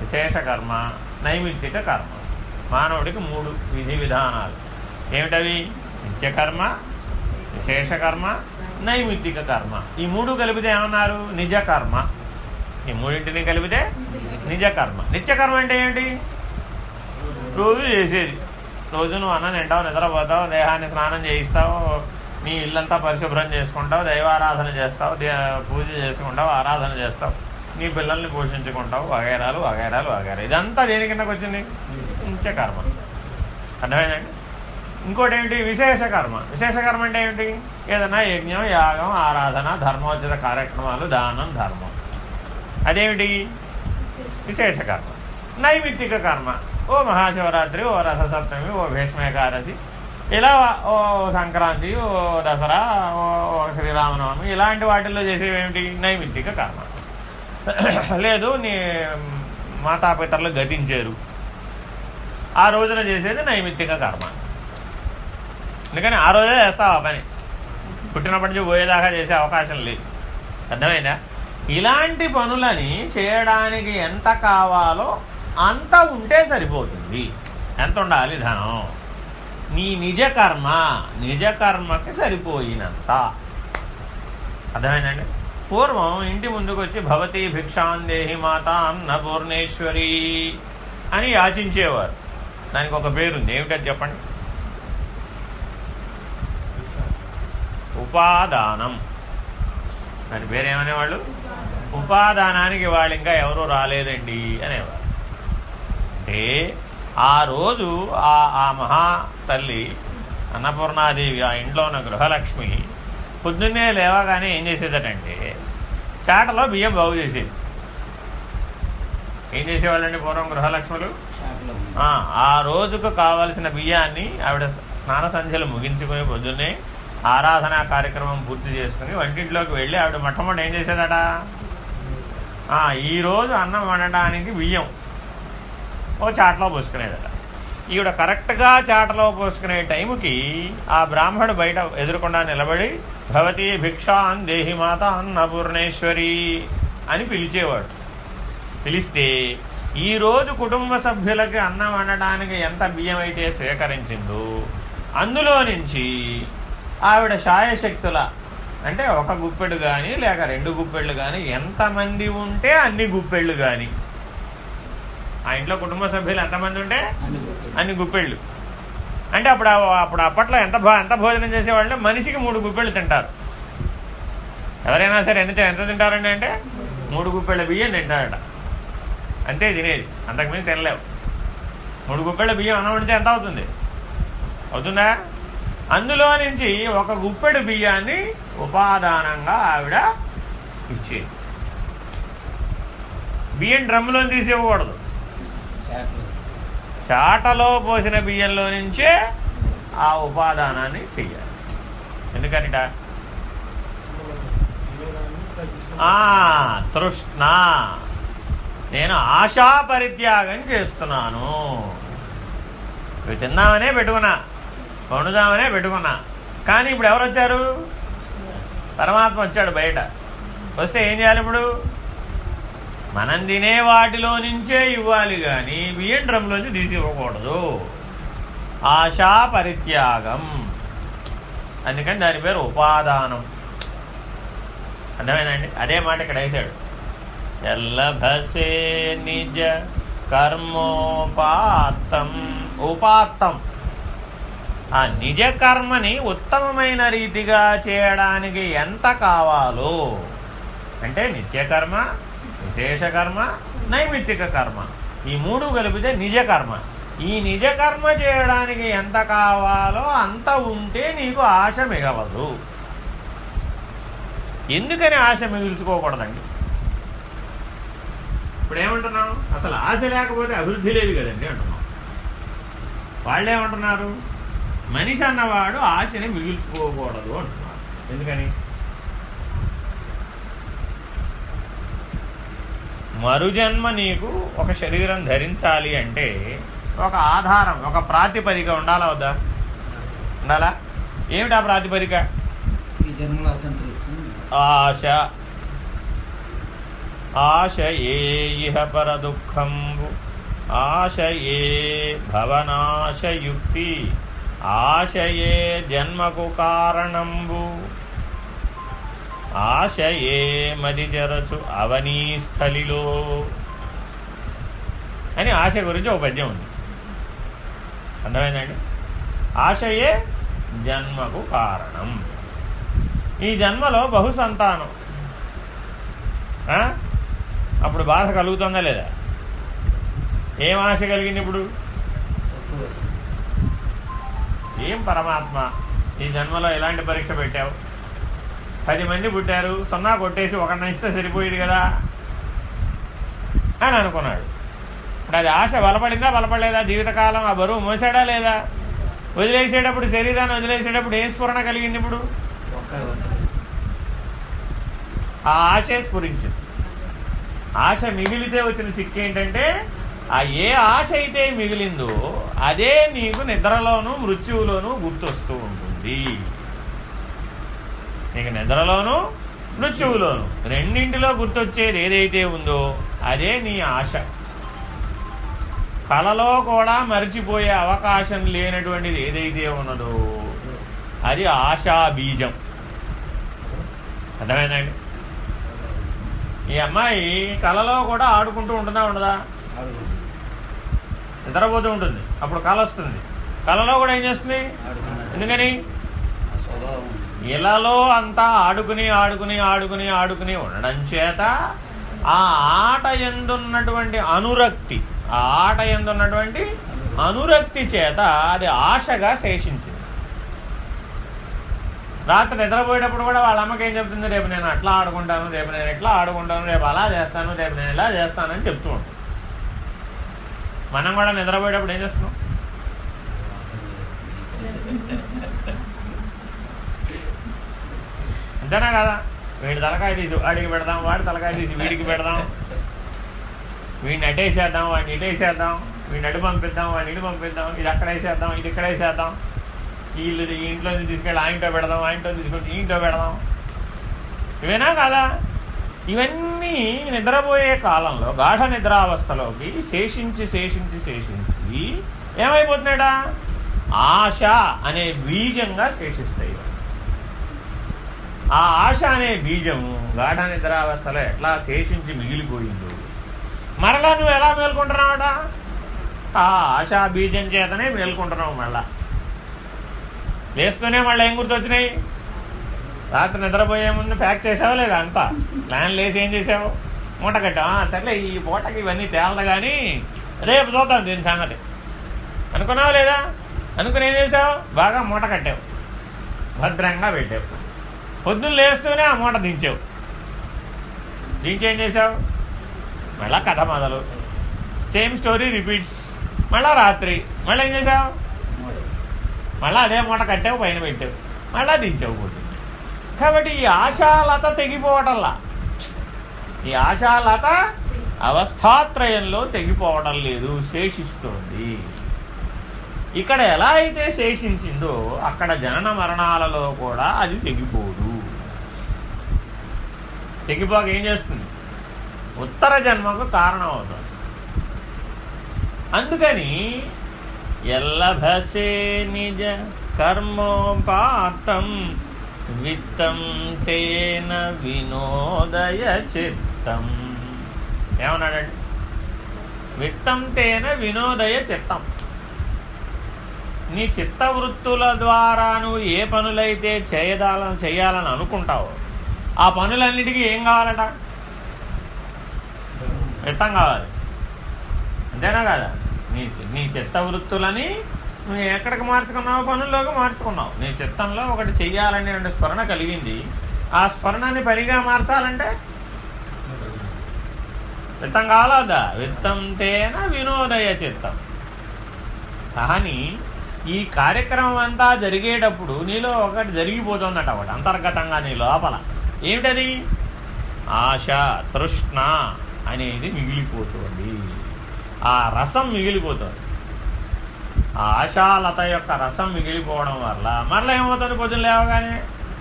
విశేషకర్మ కర్మ నైమిత్తిక కర్మ. మానవుడికి మూడు విధి విధానాలు. ఏమిటవి? నిత్యకర్మ విశేషకర్మ నైమిత్తిక కర్మ. ఈ మూడు కలిపితే ఏమన్నారు? నిజ కర్మ ఈ మూడింటిని కలిపితే నిజ కర్మ నిత్యకర్మ అంటే ఏమిటి? రోజు చేసేది. రోజు నువ్వు అన్నం తింటావు నిద్రపోతావు దేహాన్ని స్నానం చేయిస్తావు నీ ఇల్లంతా పరిశుభ్రం చేసుకుంటావు దైవారాధన చేస్తావు దే పూజ చేసుకుంటావు ఆరాధన చేస్తావు నీ పిల్లల్ని పోషించుకుంటావు వగైరాలు వగైరాలు వగైరా ఇదంతా దేని కిందకు వచ్చింది? నిత్య కర్మ. అర్థమైందండి ఇంకోటి ఏమిటి విశేష కర్మ. విశేష కర్మ అంటే ఏమిటి? ఏదైనా యజ్ఞం యాగం ఆరాధన ధర్మోచిత కార్యక్రమాలు దానం ధర్మం. అదేమిటి? విశేష కర్మ. నైమిత్తిక కర్మ. ఓ మహాశివరాత్రి ఓ రథసప్తమి ఓ భీష్మేకాదశి ఇలా ఓ సంక్రాంతి ఓ దసరా ఓ శ్రీరామనవమి ఇలాంటి వాటిల్లో చేసేవి ఏమిటి? నైమిత్తిక కర్మ. లేదు నీ మాతాపితరులు గతించారు. ఆ రోజున చేసేది నైమిత్తిక కర్మ. అందుకని ఆ రోజే చేస్తావు పని? పుట్టినప్పటి నుంచి పోయేదాకా చేసే అవకాశం లేదు. అర్థమైందా? ఇలాంటి పనులని చేయడానికి ఎంత కావాలో అంత ఉంటే సరిపోతుంది. ఎంత ఉండాలి ధనం? నీ నిజకర్మ నిజకర్మకి సరిపోయినంత. అర్థమైందండి? పూర్వం ఇంటి ముందుకు వచ్చి భవతి భిక్షాందేహి మాత అన్నపూర్ణేశ్వరి అని యాచించేవారు. దానికి ఒక పేరుంది. ఏమిటది చెప్పండి? ఉపాదానం. దాని పేరేమనేవాళ్ళు? ఉపాదానానికి వాళ్ళు ఇంకా ఎవరూ రాలేదండి అనేవారు. అంటే ఆ రోజు ఆ ఆ మహా తల్లి అన్నపూర్ణాదేవి ఆ ఇంట్లో ఉన్న గృహలక్ష్మి పొద్దున్నే లేవగానే ఏం చేసేదటంటే చాటలో బియ్యం బాగు చేసేది. ఏం చేసేవాళ్ళండి పూర్వం గృహలక్ష్ములు? ఆ, రోజుకు కావలసిన బియ్యాన్ని ఆవిడ స్నాన సంధ్యలు ముగించుకొని పొద్దున్నే ఆరాధనా కార్యక్రమం పూర్తి చేసుకుని వంటింట్లోకి వెళ్ళి ఆవిడ మొట్టమొదటి ఏం చేసేదట? ఆ, ఈ రోజు అన్నం వండడానికి బియ్యం. ఓ చాటలో పోసుకునేదట. ఈవిడ కరెక్ట్గా చాటలో పోసుకునే టైంకి ఆ బ్రాహ్మడు బయట ఎదురుకుండా నిలబడి భవతి భిక్షాన్ దేహిమాత అన్నపూర్ణేశ్వరి అని పిలిచేవాడు. పిలిస్తే ఈరోజు కుటుంబ సభ్యులకి అన్నం వండడానికి ఎంత బియ్యం అయితే స్వీకరించిందో అందులో నుంచి ఆవిడ శాయశక్తుల అంటే ఒక గుప్పెడు కానీ లేక రెండు గుప్పెళ్ళు కానీ ఎంతమంది ఉంటే అన్ని గుప్పెళ్ళు కానీ ఆ ఇంట్లో కుటుంబ సభ్యులు ఎంతమంది ఉంటే? అన్ని గుప్పెళ్ళు. అంటే అప్పుడు అప్పుడు అప్పట్లో ఎంత ఎంత భోజనం చేసేవాళ్ళు? మనిషికి మూడు గుప్పెళ్ళు తింటారు. ఎవరైనా సరే ఎంత ఎంత తింటారండి అంటే? మూడు గుప్పెళ్ళ బియ్యం తింటారట. అంతే తినేది. అంతకుమించి తినలేవు. మూడు గుప్పెళ్ళ బియ్యం అన్నం వండితే ఎంత అవుతుంది? అవుతుందా? అందులో నుంచి ఒక గుప్పెడు బియ్యాన్ని ఉపాదానంగా ఆవిడ ఇచ్చేది. బియ్యం డ్రమ్ములో తీసి ఇవ్వకూడదు చాటలో పోసిన బియ్యంలో నుంచే ఆ ఉపాదానాన్ని చెయ్యాలి. ఎందుకనిట? తృష్ణ. నేను ఆశా పరిత్యాగం చేస్తున్నాను. ఇవి తిందామనే పెట్టుకున్నా. వండుదామనే పెట్టుకున్నా. కానీ ఇప్పుడు ఎవరు వచ్చారు పరమాత్మ వచ్చాడు బయట. వస్తే ఏం చేయాలి ఇప్పుడు? మనం తినే వాటిలో నుంచే ఇవ్వాలి కానీ బియ్యం డ్రమ్లోంచి తీసి ఇవ్వకూడదు. ఆశా పరిత్యాగం. అందుకని దాని పేరు ఉపాదానం. అర్థమైందండి? అదే మాట ఇక్కడ వేసాడు ఎల్లభసే నిజ కర్మోపాత్తం. ఉపాత్తం. ఆ నిజ కర్మని ఉత్తమమైన రీతిగా చేయడానికి ఎంత కావాలో. అంటే నిత్యకర్మ శేషకర్మ నైమిత్తిక కర్మ. ఈ మూడు కలిపితే నిజ కర్మ ఈ నిజ కర్మ చేయడానికి ఎంత కావాలో అంత ఉంటే నీకు ఆశ మిగవదు. ఎందుకని ఆశ మిగుల్చుకోకూడదండి? ఇప్పుడు ఏమంటున్నాం అసలు ఆశ లేకపోతే అభివృద్ధి లేదు కదండి అంటున్నాం. వాళ్ళేమంటున్నారు? మనిషి అన్నవాడు ఆశని మిగుల్చుకోకూడదు అంటున్నారు. ఎందుకని? మరుజన్మ నీకు ఒక శరీరం ధరించాలి అంటే ఒక ఆధారం ఒక ప్రాతిపదిక ఉండాలా వద్దా? ఉండాలా? ఏమిటా ప్రాతిపదిక? ఈ జన్మలో అసంతృప్తి ఆశ. ఆశయే ఇహ పర దుఃఖంబు ఆశయే భవనాశయుక్తి. ఆశయే జన్మకు కారణంబు. ఆశయే మది జరచు అవనీస్థలిలో. అని ఆశ గురించి ఒక పద్యం ఉంది. అర్థమైందండి? ఆశయే జన్మకు కారణం. ఈ జన్మలో బహు సంతానం? అప్పుడు బాధ కలుగుతుందా లేదా? ఏం ఆశ కలిగింది ఇప్పుడు? ఏం పరమాత్మ? ఈ జన్మలో ఎలాంటి పరీక్ష పెట్టావు? పది మంది పుట్టారు సున్నా కొట్టేసి ఒకరిని ఇస్తే సరిపోయేది కదా అని అనుకున్నాడు. ఇప్పుడు అది ఆశ బలపడిందా బలపడలేదా? జీవితకాలం ఆ బరువు మోసాడా లేదా? వదిలేసేటప్పుడు శరీరాన్ని వదిలేసేటప్పుడు ఏ స్ఫురణ కలిగింది ఇప్పుడు? ఆ ఆశే స్ఫురించింది. ఆశ మిగిలితే వచ్చిన చిక్కు ఏంటంటే ఆ ఏ ఆశ అయితే మిగిలిందో అదే నీకు నిద్రలోనూ మృత్యువులోనూ గుర్తొస్తూ ఉంటుంది. నీకు నిద్రలోనూ మృత్యువులోను. రెండింటిలో గుర్తొచ్చేది ఏదైతే ఉందో అదే నీ ఆశ. కళలో కూడా మరిచిపోయే అవకాశం లేనటువంటిది ఏదైతే ఉన్నదో అది ఆశా బీజం అర్థమైందండి? ఈ అమ్మాయి కళలో కూడా ఆడుకుంటూ ఉంటుందా ఉండదా? నిద్రపోతూ ఉంటుంది. అప్పుడు కళ వస్తుంది కళలో కూడా ఏం చేస్తుంది? ఎందుకని? ఇలాలో అంతా ఆడుకుని ఆడుకుని ఆడుకుని ఆడుకుని ఉండడం చేత ఆ ఆట ఎందున్నటువంటి అనురక్తి ఆ ఆట ఎందున్నటువంటి అనురక్తి చేత అది ఆశగా శేషించింది. రాత్రి నిద్రపోయేటప్పుడు కూడా వాళ్ళ అమ్మకి ఏం చెప్తుంది? రేపు నేను అట్లా ఆడుకుంటాను రేపు నేను ఇట్లా ఆడుకుంటాను రేపు అలా చేస్తాను రేపు నేను ఇలా చేస్తానని చెప్తూ ఉంటాను మనం కూడా నిద్రపోయేటప్పుడు ఏం చేస్తున్నాం? అంతేనా కదా వీడి తలకాయ తీసి వాడికి పెడదాం వాడి తలకాయ తీసి వీడికి పెడదాం. వీడిని అటేసేద్దాం వాడిని ఇటేసేద్దాం వీడిని అటు పంపిద్దాం వాడిని ఇటు పంపిద్దాం. ఇది అక్కడ వేసేద్దాం ఇది ఇక్కడ వేసేద్దాం. వీళ్ళు ఈ ఇంట్లో నుంచి తీసుకెళ్ళి ఆయనతో పెడదాం ఆయనతో తీసుకెళ్ళి ఈయంతో పెడదాం. ఇవేనా కదా? ఇవన్నీ నిద్రపోయే కాలంలో గాఢ నిద్రావస్థలోకి శేషించి శేషించి శేషించి ఏమైపోతున్నాడా ఆశ అనే బీజంగా శేషిస్తాయి ఆ ఆశ అనే బీజము గాఢ నిద్రావస్థలో ఎట్లా శేషించి మిగిలిపోయిందో. మరలా నువ్వు ఎలా మేల్కొంటున్నావట? ఆ ఆశా బీజం చేతనే మేల్కొంటున్నావు మళ్ళా లేస్తూనే మళ్ళీ ఏం గుర్తొచ్చినాయి? రాత్రి నిద్రపోయే ముందు ప్యాక్ చేసావా లేదా అంతా? ప్లాన్ లేసి ఏం చేసావు? మూట కట్టావు? సర్లే ఈ పూటకి ఇవన్నీ తేలదు కానీ రేపు చూద్దాం దీని సంగతి. అనుకున్నావు లేదా? అనుకుని ఏం చేసావు? బాగా మూట కట్టావు. భద్రంగా పెట్టావు. పొద్దున్న లేస్తూనే ఆ మూట దించావు. దించేం చేసావు మళ్ళా కథ మొదలు. సేమ్ స్టోరీ రిపీట్స్ మళ్ళా రాత్రి. మళ్ళీ ఏం చేసావు మళ్ళీ అదే మూట కట్టావు పైన పెట్టావు. మళ్ళా దించావు పొద్దు కాబట్టి ఈ ఆశాలత తెగిపోవటంలా. ఈ ఆశాలత అవస్థాత్రయంలో తెగిపోవడం లేదు శేషిస్తోంది. ఇక్కడ ఎలా అయితే శేషించిందో అక్కడ జనన మరణాలలో కూడా అది తెగిపోదు. తెగిపోక ఏం చేస్తుంది? ఉత్తర జన్మకు కారణం అవుతుంది అందుకని ఎల్లభసే నిజ కర్మోపాతం విత్తం తేన వినోదయ చిత్తం. ఏమన్నాడండి? విత్తం తేన వినోదయ చిత్తం. నీ చిత్తవృత్తుల ద్వారా నువ్వు ఏ పనులైతే చేయదాలని చేయాలని అనుకుంటావో ఆ పనులన్నిటికీ ఏం కావాలట? విత్తం కావాలి? అంతేనా కదా? నీ నీ చిత్త వృత్తులని నువ్వు ఎక్కడికి మార్చుకున్నావు పనుల్లోకి మార్చుకున్నావు. నీ చిత్తంలో ఒకటి చెయ్యాలనే స్మరణ కలిగింది. ఆ స్మరణని పనిగా మార్చాలంటే విత్తం కావాలదా? వద్దా? విత్తం తేన వినోదయ చిత్తం. కానీ ఈ కార్యక్రమం అంతా జరిగేటప్పుడు నీలో ఒకటి జరిగిపోతుందట ఒకటి అంతర్గతంగా నీ లోపల. ఏమిటది? ఆశ తృష్ణ అనేది మిగిలిపోతుంది. ఆ రసం మిగిలిపోతుంది. ఆ ఆశాలత యొక్క రసం మిగిలిపోవడం వల్ల మరలా ఏమవుతుంది? పొద్దున లేవగానే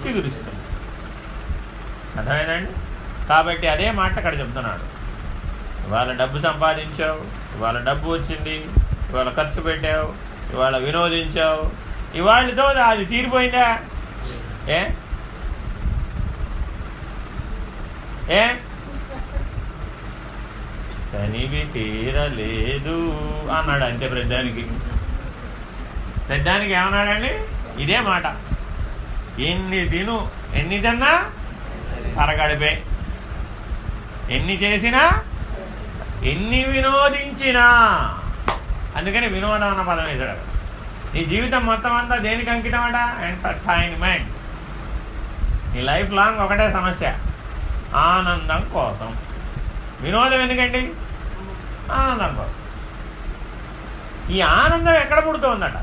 చిగురిస్తుంది. అర్థమైందండి? కాబట్టి అదే మాట అక్కడ చెప్తున్నాడు. ఇవాళ డబ్బు సంపాదించావు ఇవాళ డబ్బు వచ్చింది ఇవాళ ఖర్చు పెట్టావు ఇవాళ వినోదించావు ఇవాళతో అది తీరిపోయిందా? ఏ? ఏ? తనివి తీరలేదు అన్నాడు అంతే పెద్దానికి ప్రధానికి ఏమన్నాడండి? ఇదే మాట. ఎన్ని తిను ఎన్ని తిన్నా అరగడిపే ఎన్ని చేసినా ఎన్ని వినోదించినా. అందుకని వినోదం అన్న పదం వేశాడు. నీ జీవితం మొత్తం అంతా దేనికి అంకితం అట ఎంటర్టైన్మెంట్ నీ లైఫ్ లాంగ్ ఒకటే సమస్య. ఆనందం కోసం. వినోదం ఎందుకండి? ఆనందం కోసం. ఈ ఆనందం ఎక్కడ పుడుతోందట?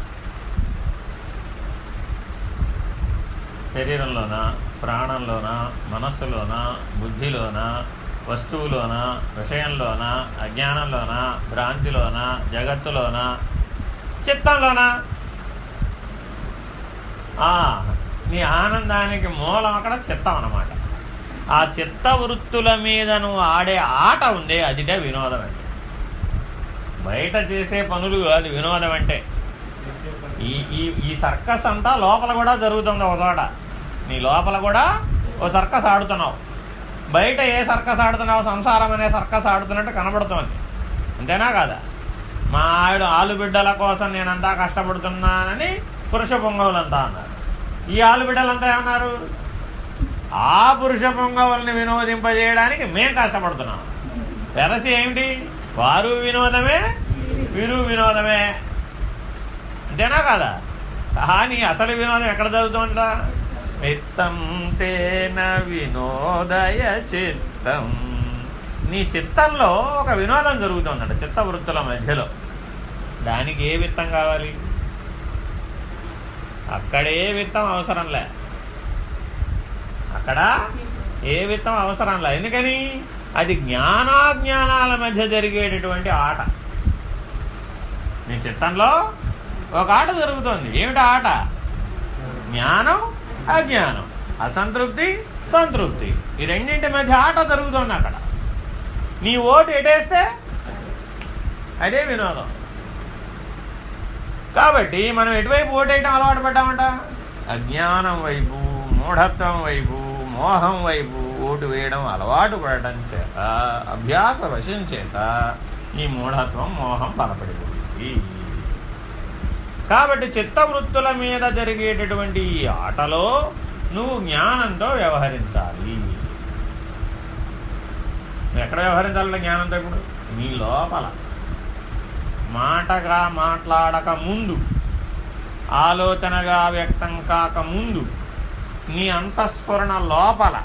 శరీరంలోన ప్రాణంలోన మనస్సులోన బుద్ధిలోన వస్తువులోన విషయంలోన అజ్ఞానంలోన భ్రాంతిలోన జగత్తులోన చిత్తంలోన? నీ ఆనందానికి మూలం అక్కడ చిత్తం అన్నమాట. ఆ చిత్త వృత్తుల మీద నువ్వు ఆడే ఆట ఉంది అదిటే వినోదం అంటే. బయట చేసే పనులు అది వినోదం అంటే. ఈ ఈ ఈ సర్కస్ అంతా లోపల కూడా జరుగుతుంది ఒక చోట. నీ లోపల కూడా ఓ సర్కస్ ఆడుతున్నావు. బయట ఏ సర్కస్ ఆడుతున్నావు సంసారం అనే సర్కస్ ఆడుతున్నట్టు కనబడుతోంది. అంతేనా కాదా? మా ఆవిడ ఆలుబిడ్డల కోసం నేనంతా కష్టపడుతున్నానని పురుష పొంగవులంతా అన్నారు. ఈ ఆలుబిడ్డలంతా ఏమన్నారు? ఆ పురుష పొంగవుల్ని వినోదింపజేయడానికి మేం కష్టపడుతున్నాం. వెరసి ఏమిటి? వారు వినోదమే వీరు వినోదమే. అంతేనా కదా? కానీ అసలు వినోదం ఎక్కడ జరుగుతుందా మిత్తం తేన వినోదయ చిత్తం. నీ చిత్తంలో ఒక వినోదం జరుగుతుందంట చిత్త వృత్తుల మధ్యలో. దానికి ఏ విత్తం కావాలి? అక్కడే విత్తం అవసరంలే అక్కడ ఏ విత్తం అవసరంలే ఎందుకని? అది జ్ఞానాజ్ఞానాల మధ్య జరిగేటటువంటి ఆట. నీ చిత్తంలో ఒక ఆట జరుగుతోంది. ఏమిటి ఆట? జ్ఞానం అజ్ఞానం. అసంతృప్తి సంతృప్తి. ఈ రెండింటి మధ్య ఆట జరుగుతుంది అక్కడ. నీ ఓటు ఎటేస్తే అదే వినోదం. కాబట్టి మనం ఎటువైపు ఓటేయటం అలవాటు పడ్డామంట? అజ్ఞానం వైపు. మూఢత్వం వైపు మోహం వైపు ఓటు వేయడం అలవాటు పడటం చేత అభ్యాస వశం చేత ఈ మూఢత్వం మోహం బలపడిపోయింది కాబట్టి చిత్తవృత్తుల మీద జరిగేటటువంటి ఈ ఆటలో నువ్వు జ్ఞానంతో వ్యవహరించాలి. ఎక్కడ వ్యవహరించాలి జ్ఞానంతో ఇప్పుడు? నీ లోపల. మాటగా మాట్లాడక ముందు ఆలోచనగా వ్యక్తం కాక ముందు నీ అంతఃస్ఫురణ లోపల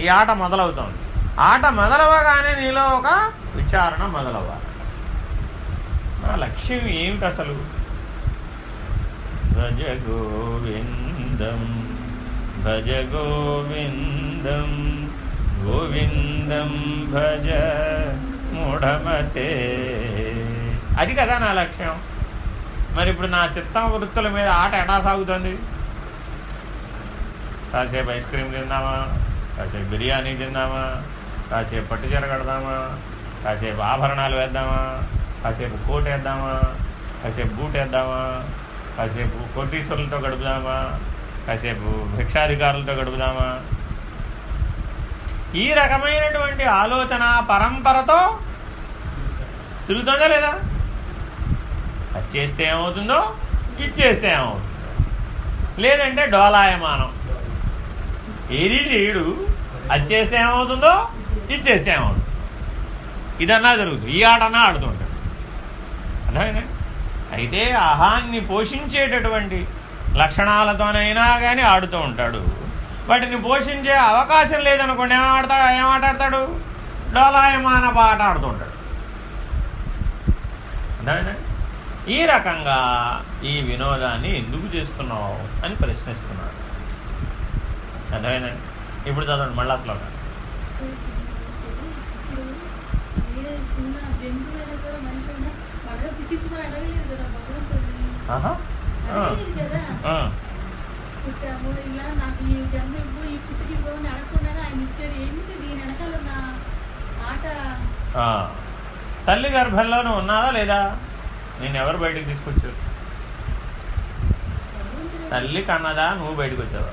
ఈ ఆట మొదలవుతోంది. ఆట మొదలవగానే నీలో ఒక విచారణ మొదలవ్వాలి. నా లక్ష్యం ఏమిటి అసలు? భజ గోవిందం భజ గోవిందం గోవిందం భజ మూఢమతే. అది కదా నా లక్ష్యం. మరి ఇప్పుడు నా చిత్తం వృత్తుల మీద ఆట ఎటా సాగుతుంది? కాసేపు ఐస్ క్రీమ్ తిందామా కాసేపు బిర్యానీ తిందామా కాసేపు పట్టు చీర కడదామా కాసేపు ఆభరణాలు వేద్దామా కాసేపు కోట్ వేద్దామా కాసేపు బూట్ వేద్దామా కాసేపు కోటీశ్వరులతో గడుపుదామా కాసేపు భిక్షాధికారులతో గడుపుదామా. ఈ రకమైనటువంటి ఆలోచన పరంపరతో తిరుగుతుందా లేదా? అది చేస్తే ఏమవుతుందో ఇది చేస్తే ఏమవుతుందో. లేదంటే డోలాయమానం. ఏది చేయడు అది చేస్తే ఏమవుతుందో ఇది చేస్తే ఏమవుతుంది. ఇదన్నా జరుగుతుంది. ఈ ఆటన్నా ఆడుతుంటాడు. అర్థమైనా అయితే అహాన్ని పోషించేటటువంటి లక్షణాలతోనైనా కానీ ఆడుతూ ఉంటాడు. వాటిని పోషించే అవకాశం లేదనుకోండి ఏం ఏమాటాడతాడు ఏం ఆట ఆడతాడు? డోలాయమాన పాట ఆడుతూ ఉంటాడు. అర్థమైనా ఈ రకంగా ఈ వినోదాన్ని ఎందుకు చేస్తున్నావు అని ప్రశ్నిస్తున్నాడు. అర్థమైందండి ఇప్పుడు చదవండి మళ్ళా అసలు చిన్న జంతువులైనా సరే మనిషి కదా కదా ఇలా నాకు ఈ ఈ ఆయన నా ఆ. తల్లి గర్భంలోనూ ఉన్నావా లేదా? నేను ఎవరు బయటికి తీసుకొచ్చారు? తల్లి కన్నదా నువ్వు బయటకు వచ్చావా?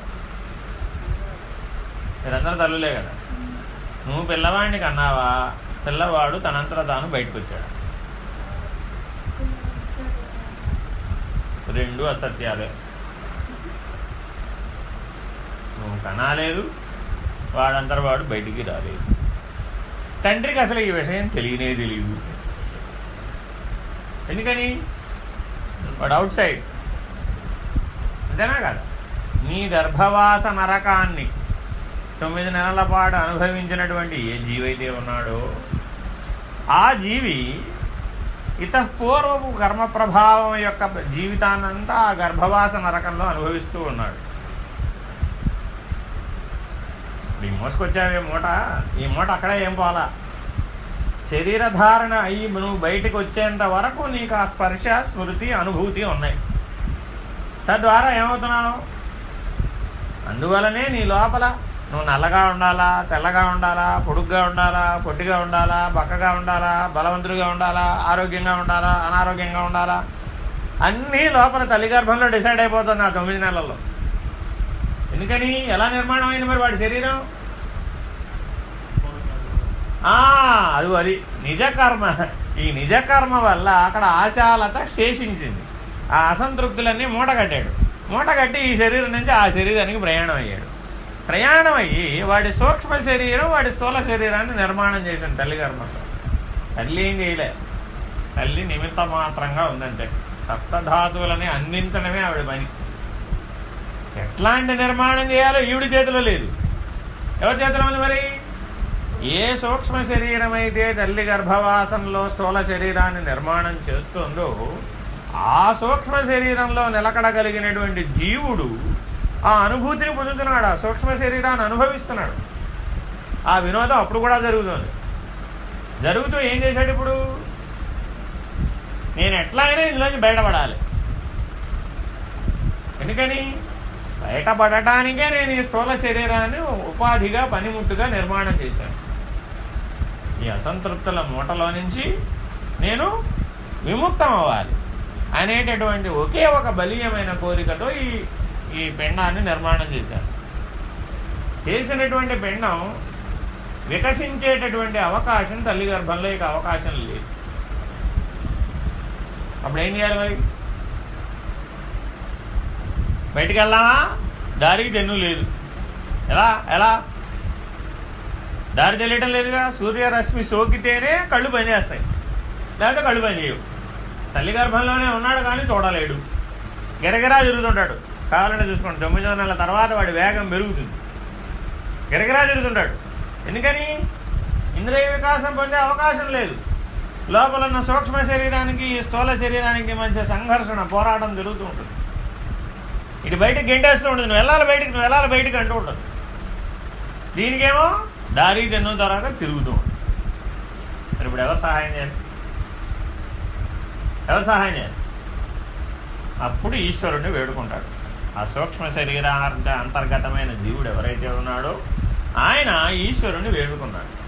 మీరందరూ తల్లులే కదా. నువ్వు పిల్లవాడిని కన్నావా? పిల్లవాడు తనంతట తాను బయటకు వచ్చాడు రెండు అసత్యాలే. నువ్వు కనాలేదు వాడంతట వాడు బయటికి రాలేదు. తండ్రికి అసలు ఈ విషయం తెలియనే తెలియదు. ఎందుకని? వాడు అవుట్ సైడ్ అంతేనా కదా. నీ గర్భవాస నరకాన్ని తొమ్మిది నెలల పాటు అనుభవించినటువంటి ఏ జీవైతే ఉన్నాడో ఆ జీవి ఇతపూర్వపు కర్మ ప్రభావం యొక్క జీవితాన్నంతా ఆ గర్భవాస నరకంలో అనుభవిస్తూ ఉన్నాడు. ఈ మోసుకొచ్చావే మూట. ఈ మూట అక్కడే ఏం పోలా శరీరధారణ అయ్యి నువ్వు బయటకు వచ్చేంత వరకు నీకు ఆ స్పర్శ స్మృతి అనుభూతి ఉన్నాయి. తద్వారా ఏమవుతున్నావు? అందువలనే నీ లోపల నువ్వు నల్లగా ఉండాలా తెల్లగా ఉండాలా పొడుగ్గా ఉండాలా పొట్టిగా ఉండాలా బక్కగా ఉండాలా బలవంతుడిగా ఉండాలా ఆరోగ్యంగా ఉండాలా అనారోగ్యంగా ఉండాలా? అన్నీ లోపల తల్లి గర్భంలో డిసైడ్ అయిపోతుంది ఆ తొమ్మిది నెలల్లో. ఎందుకని? ఎలా నిర్మాణం అయింది మరి వాడి శరీరం? అది అది. నిజ కర్మ ఈ నిజ కర్మ వల్ల అక్కడ ఆశాలత శేషించింది. ఆ అసంతృప్తులన్నీ మూట కట్టాడు మూట కట్టి ఈ శరీరం నుంచి ఆ శరీరానికి ప్రయాణం అయ్యాడు. ప్రయాణం అయ్యి వాడి సూక్ష్మ శరీరం వాడి స్థూల శరీరాన్ని నిర్మాణం చేసింది తల్లి గర్భంలో తల్లి ఏం చేయలే. తల్లి నిమిత్త మాత్రంగా ఉందంటే సప్తధాతువులని అందించడమే ఆవిడ పని. ఎట్లాంటి నిర్మాణం చేయాలో ఈవిడి చేతిలో లేదు. ఎవరి చేతిలో ఉంది మరి? ఏ సూక్ష్మ శరీరం అయితే తల్లి గర్భవాసంలో స్థూల శరీరాన్ని నిర్మాణం చేస్తుందో ఆ సూక్ష్మ శరీరంలో నిలకడగలిగినటువంటి జీవుడు ఆ అనుభూతిని పొందుతున్నాడు? ఆ సూక్ష్మ శరీరాన్ని అనుభవిస్తున్నాడు. ఆ వినోదం అప్పుడు కూడా జరుగుతుంది. జరుగుతూ ఏం చేశాడు ఇప్పుడు? నేను ఎట్లా అయినా ఇందులోంచి బయటపడాలి. ఎందుకని? బయటపడటానికే నేను ఈ స్థూల శరీరాన్ని ఉపాధిగా పనిముట్టుగా నిర్మాణం చేశాను. ఈ అసంతృప్తుల మూటలో నుంచి నేను విముక్తం అవ్వాలి అనేటటువంటి ఒకే ఒక బలీయమైన కోరికతో ఈ ఈ పెండాన్ని నిర్మాణం చేశాను చేసినటువంటి పెండం వికసించేటటువంటి అవకాశం తల్లి గర్భంలో ఇక అవకాశం లేదు. అప్పుడు ఏం చేయాలి మరి? బయటికి వెళ్దామా దారికి తెన్ను లేదు. ఎలా? ఎలా? దారి తెలియటం లేదుగా. సూర్యరశ్మి సోకితేనే కళ్ళు పనిచేస్తాయి. లేకపోతే కళ్ళు పని చేయవు తల్లి గర్భంలోనే ఉన్నాడు కానీ చూడలేడు. గిరగిరా తిరుగుతుంటాడు. కావాలంటే చూసుకోండి తొమ్మిది నెలల తర్వాత వాడి వేగం పెరుగుతుంది. గిరగిరా తిరుగుతుంటాడు ఎందుకని? ఇంద్రియ వికాసం పొందే అవకాశం లేదు. లోపల ఉన్న సూక్ష్మ శరీరానికి ఈ స్థూల శరీరానికి మంచి సంఘర్షణ పోరాటం జరుగుతూ ఉంటుంది. ఇది బయటకు గెంటేస్తూ ఉంటుంది. నువ్వు వెళ్ళాలి బయటికి నువ్వు వెళ్ళాలి బయటికి అంటూ ఉంటుంది. దీనికేమో దారి తిన్న తర్వాత తిరుగుతూ ఉంటుంది. మరి ఇప్పుడు ఎవరు సహాయం చేయాలి? ఎవరు సహాయం చేయాలి? అప్పుడు ఈశ్వరుణ్ణి వేడుకుంటాడు. ఆ సూక్ష్మ శరీరార్థ అంతర్గతమైన జీవుడు ఎవరైతే ఉన్నాడో ఆయన ఈశ్వరుణ్ణి వేడుకున్నాడు.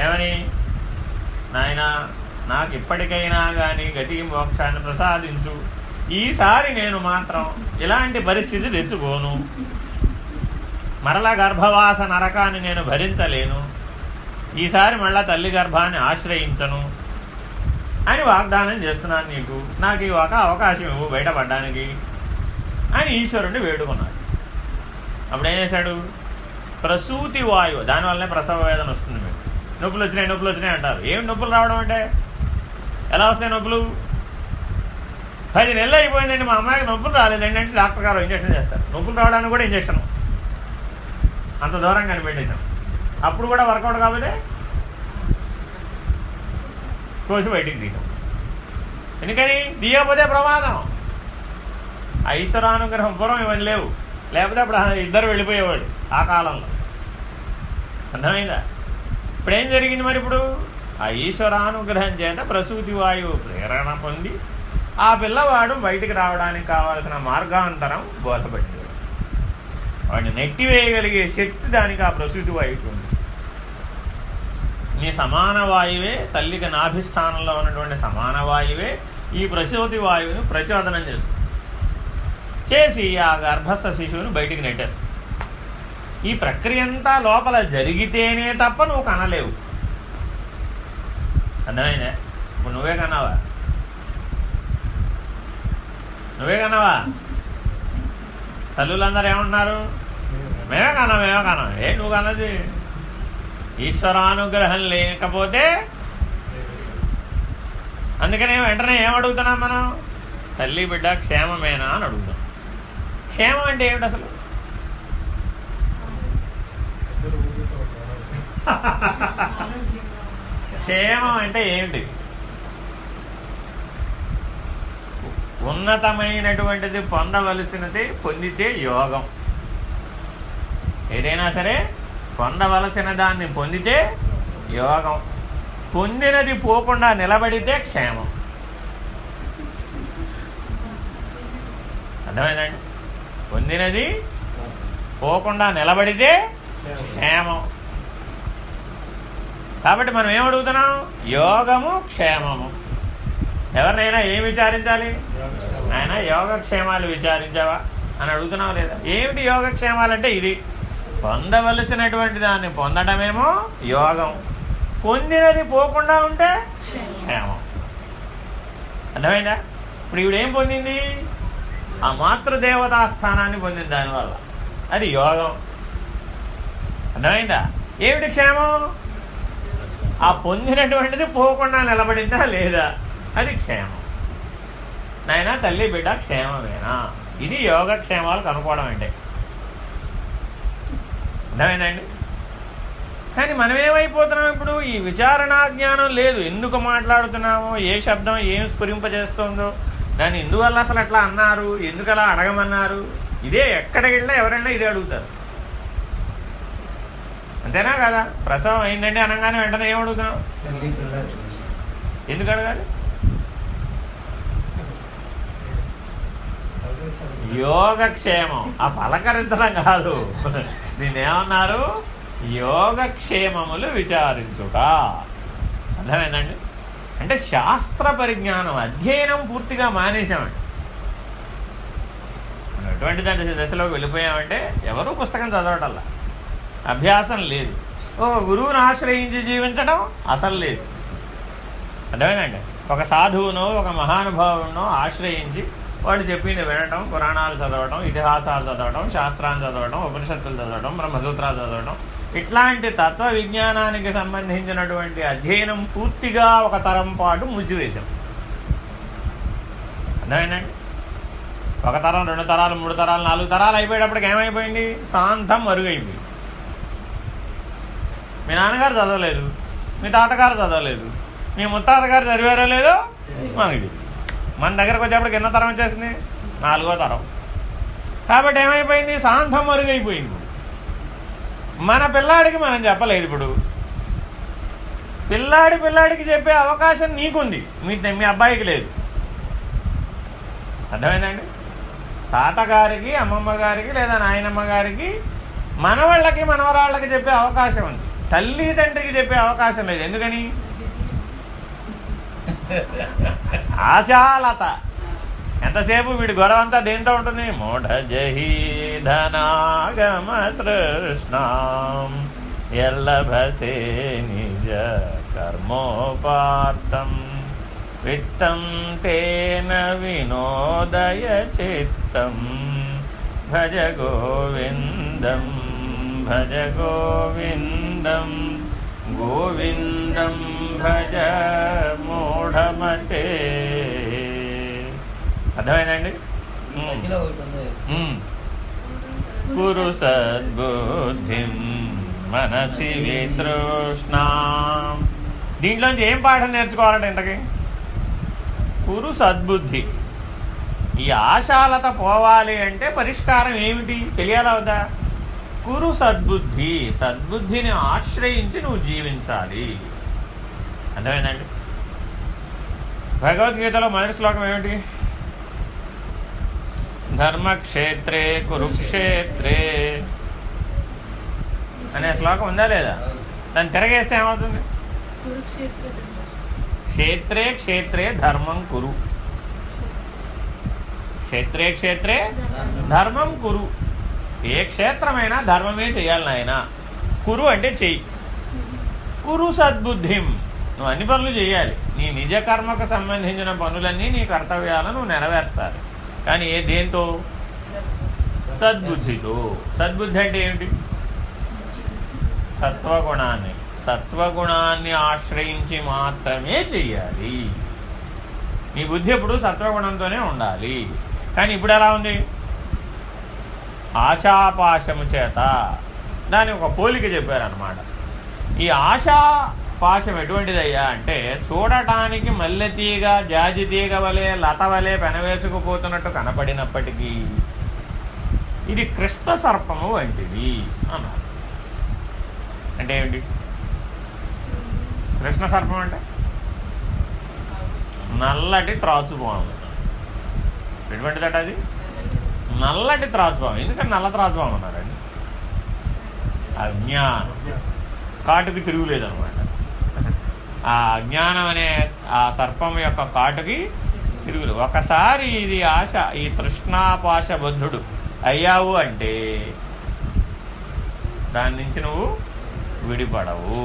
ఏమని? నాయన నాకు ఇప్పటికైనా కానీ గతి మోక్షాన్ని ప్రసాదించు. ఈసారి నేను మాత్రం ఇలాంటి పరిస్థితి తెచ్చుకోను. మరల గర్భవాస నరకాన్ని నేను భరించలేను. ఈసారి మళ్ళా తల్లి గర్భాన్ని ఆశ్రయించను అని వాగ్దానం చేస్తున్నాను నీకు. నాకు ఈ ఒక అవకాశం ఇవ్వు బయటపడడానికి. అని ఈశ్వరుణ్ణి వేడుకున్నాడు. అప్పుడు ఏం చేశాడు? ప్రసూతి వాయువు దానివల్లనే ప్రసవ వేదన వస్తుంది మీకు. నొప్పులు వచ్చినాయి నొప్పులు వచ్చినాయి అంటారు. ఏం నొప్పులు రావడం అంటే? ఎలా వస్తాయి నొప్పులు? పది నెలలు అయిపోయిందండి మా అమ్మాయికి నొప్పులు రాలేదండి అంటే డాక్టర్ గారు ఇంజక్షన్ చేస్తారు. నొప్పులు రావడానికి కూడా ఇంజక్షన్. అంత దూరం కనిపెట్టేశాం అప్పుడు కూడా వర్కౌట్ కాబట్టి కోసి బయటికి తీయటం. ఎందుకని? తీయకపోతే ప్రమాదం. ఆ ఈశ్వరానుగ్రహం పూర్వం ఇవన్నీ లేవు. లేకపోతే అప్పుడు ఇద్దరు వెళ్ళిపోయేవాడు ఆ కాలంలో. అర్థమైందా? ఇప్పుడు ఏం జరిగింది మరి ఇప్పుడు? ఆ ఈశ్వరానుగ్రహం చేత ప్రసూతి వాయువు ప్రేరణ పొంది ఆ పిల్లవాడు బయటికి రావడానికి కావాల్సిన మార్గాంతరం బోధపడింది. వాడిని నెట్టివేయగలిగే శక్తి దానికి ఆ ప్రసూతి వాయువుకి ఉంది. నీ సమాన వాయువే తల్లికి నాభిస్థానంలో ఉన్నటువంటి సమాన వాయువే ఈ ప్రసూతి వాయువుని ప్రచోదనం చేస్తుంది. చేసి ఆ గర్భస్థ శిశువుని బయటికి నెట్టేస్తుంది ఈ ప్రక్రియ అంతా లోపల జరిగితేనే తప్ప నువ్వు కనలేవు. అర్థమైందే? ఇప్పుడు నువ్వే కన్నావా? నువ్వే కన్నావా? తల్లులందరూ ఏమంటున్నారు? మేమే కన్నాం మేమే కన్నాం. ఏ నువ్వు కన్నది? ఈశ్వరానుగ్రహం లేకపోతే? అందుకనే వెంటనే ఏం అడుగుతున్నాం మనం? తల్లి బిడ్డ క్షేమమేనా అని అడుగుతాం. క్షేమం అంటే ఏమిటి అసలు? క్షేమం అంటే ఏమిటి? ఉన్నతమైనటువంటిది పొందవలసినది పొందితే యోగం. ఏదైనా సరే పొందవలసిన దాన్ని పొందితే యోగం. పొందినది పోకుండా నిలబడితే క్షేమం. అర్థమైందండి? పొందినది పోకుండా నిలబడితే క్షేమం. కాబట్టి మనం ఏమడుగుతున్నాం యోగము క్షేమము. ఎవరినైనా ఏం విచారించాలి? ఆయన యోగక్షేమాలు విచారించావా? అని అడుగుతున్నావు లేదా? ఏమిటి యోగక్షేమాలు అంటే ఇది. పొందవలసినటువంటి దాన్ని పొందడమేమో యోగం. పొందినది పోకుండా ఉంటే క్షేమం. అర్థమైందా? ఇప్పుడు ఈవిడ ఏం పొందింది? ఆ మాతృదేవతా స్థానాన్ని పొందింది దానివల్ల. అది యోగం. అర్థమైందా? ఏమిటి క్షేమం? ఆ పొందినటువంటిది పోకుండా నిలబడిందా లేదా? అది క్షేమం. నాయన తల్లి బిడ్డ క్షేమమేనా? ఇది యోగక్షేమాలు కనుక్కోవడం అంటే అర్థమైందండి కానీ మనమేమైపోతున్నాం ఇప్పుడు? ఈ విచారణా జ్ఞానం లేదు. ఎందుకు మాట్లాడుతున్నామో? ఏ శబ్దం ఏం స్ఫురింపజేస్తుందో? దాన్ని ఎందువల్ల అసలు అట్లా అన్నారు? ఎందుకు అలా అడగమన్నారు? ఇదే ఎక్కడికి వెళ్ళినా ఎవరైనా ఇదే అడుగుతారు. అంతేనా కదా? ప్రసవం అయిందండి అనగానే వెంటనే ఏం అడుగుతున్నాం ఎందుకు అడగాలి? యోగక్షేమం. ఆ పలకరించడం కాదు. దీన్ని యోగక్షేమములు విచారించుట. అర్థమైందండి? అంటే శాస్త్ర పరిజ్ఞానం అధ్యయనం పూర్తిగా మానేశామండి. మనం ఎటువంటి దాని దశలోకి వెళ్ళిపోయామంటే ఎవరూ పుస్తకం చదవటల్లా అభ్యాసం లేదు. ఓ గురువుని ఆశ్రయించి జీవించడం అసలు లేదు. అర్థమేనండి ఒక సాధువునో ఒక మహానుభావునో ఆశ్రయించి వాళ్ళు చెప్పింది వినటం పురాణాలు చదవడం ఇతిహాసాలు చదవడం శాస్త్రాలు చదవడం ఉపనిషత్తులు చదవడం బ్రహ్మసూత్రాలు చదవడం ఇట్లాంటి తత్వ విజ్ఞానానికి సంబంధించినటువంటి అధ్యయనం పూర్తిగా ఒక తరం పాటు మూసివేశాం. అర్థమేనండి ఒక తరం రెండు తరాలు మూడు తరాలు నాలుగు తరాలు అయిపోయేటప్పటికి ఏమైపోయింది? శాంతం మరుగైపోయింది మీ నాన్నగారు చదవలేదు మీ తాతగారు చదవలేదు మీ ముత్తాతగారు చదివారో లేదో మనకి మన దగ్గరకు వచ్చేప్పటికి ఎన్నో తరం వచ్చేసింది? నాలుగో తరం. కాబట్టి ఏమైపోయింది? శాంతం మరుగైపోయింది. మన పిల్లాడికి మనం చెప్పలేదు ఇప్పుడు. పిల్లాడి పిల్లాడికి చెప్పే అవకాశం నీకుంది. మీ మీ అబ్బాయికి లేదు. అర్థమైందండి? తాతగారికి అమ్మమ్మ గారికి లేదా నాయనమ్మ గారికి మనవాళ్ళకి మనవరాళ్ళకి చెప్పే అవకాశం ఉంది. తల్లి తండ్రికి చెప్పే అవకాశం లేదు. ఎందుకని? ఆశాలత. ఎంతసేపు వీడి గొడవ అంతా దేంతో ఉంటుంది? మూఢ జహీధనాగమ తృష్ణాం ఎల్లభసే నిజ కర్మోపాత్తం విత్తం తేన వినోదయ చిత్తం. భజ గోవిందం భజ గోవిందం. గోవిందం భజ మూఢమతే అర్థమైందండి. కురు సద్బుద్ధిం మనసి వితృష్ణాం. దీంట్లోంచి ఏం పాఠం నేర్చుకోవాలంటే ఇంతకి? కురు సద్బుద్ధి. ఈ ఆశాలత పోవాలి అంటే పరిష్కారం ఏమిటి? తెలియాలా వద్దా? కురు సద్బుద్ధి. సద్బుద్ధిని ఆశ్రయించి నువ్వు జీవించాలి. అర్థమైందండి? భగవద్గీతలో మొదటి శ్లోకం ఏమిటి? ధర్మక్షేత్రే కురుక్షేత్రే. అనే శ్లోకం ఉందా లేదా? దాన్ని తిరగేస్తే ఏమవుతుంది? క్షేత్రే క్షేత్రే ధర్మం కురు. క్షేత్రే క్షేత్రే ధర్మం కురు. ఏ క్షేత్రమైనా ధర్మమే చేయాలి నాయన. కురు అంటే చెయ్యి. కురు సద్బుద్ధిం. నువ్వు అన్ని పనులు చేయాలి. నీ నిజ కర్మకు సంబంధించిన పనులన్నీ నీ కర్తవ్యాలను నువ్వు నెరవేర్చాలి. కానీ ఏ దేంతో? సద్బుద్ధితో. సద్బుద్ధి అంటే ఏమిటి? సత్వగుణాన్ని. సత్వగుణాన్ని ఆశ్రయించి మాత్రమే చెయ్యాలి. నీ బుద్ధి ఎప్పుడు సత్వగుణంతోనే ఉండాలి. కానీ ఇప్పుడు ఎలా ఉంది? ఆశాపాశము చేత. దాని ఒక పోలిక చెప్పారనమాట ఈ ఆశా పాశం ఎటువంటిదయ్యా అంటే చూడటానికి మల్లె తీగ జాజి తీగ వలె లత వలె పెనవేసుకుపోతున్నట్టు కనపడినప్పటికీ ఇది కృష్ణ సర్పము వంటిది అన్నారు. అంటే ఏమిటి? కృష్ణ సర్పం అంటే? నల్లటి త్రాచుపాము ఎటువంటిదట అది? నల్లటి త్రాచుపాము ఎందుకంటే నల్ల త్రాచుపాము అన్నారండి? అజ్ఞానం. కాటుకి తిరుగులేదనమాట ఆ అజ్ఞానం అనే ఆ సర్పం యొక్క కాటుకి తిరుగులు. ఒకసారి ఇది ఆశ ఈ తృష్ణాపాశ బుద్ధుడు అయ్యావు అంటే దాని నుంచి నువ్వు విడిపడవు.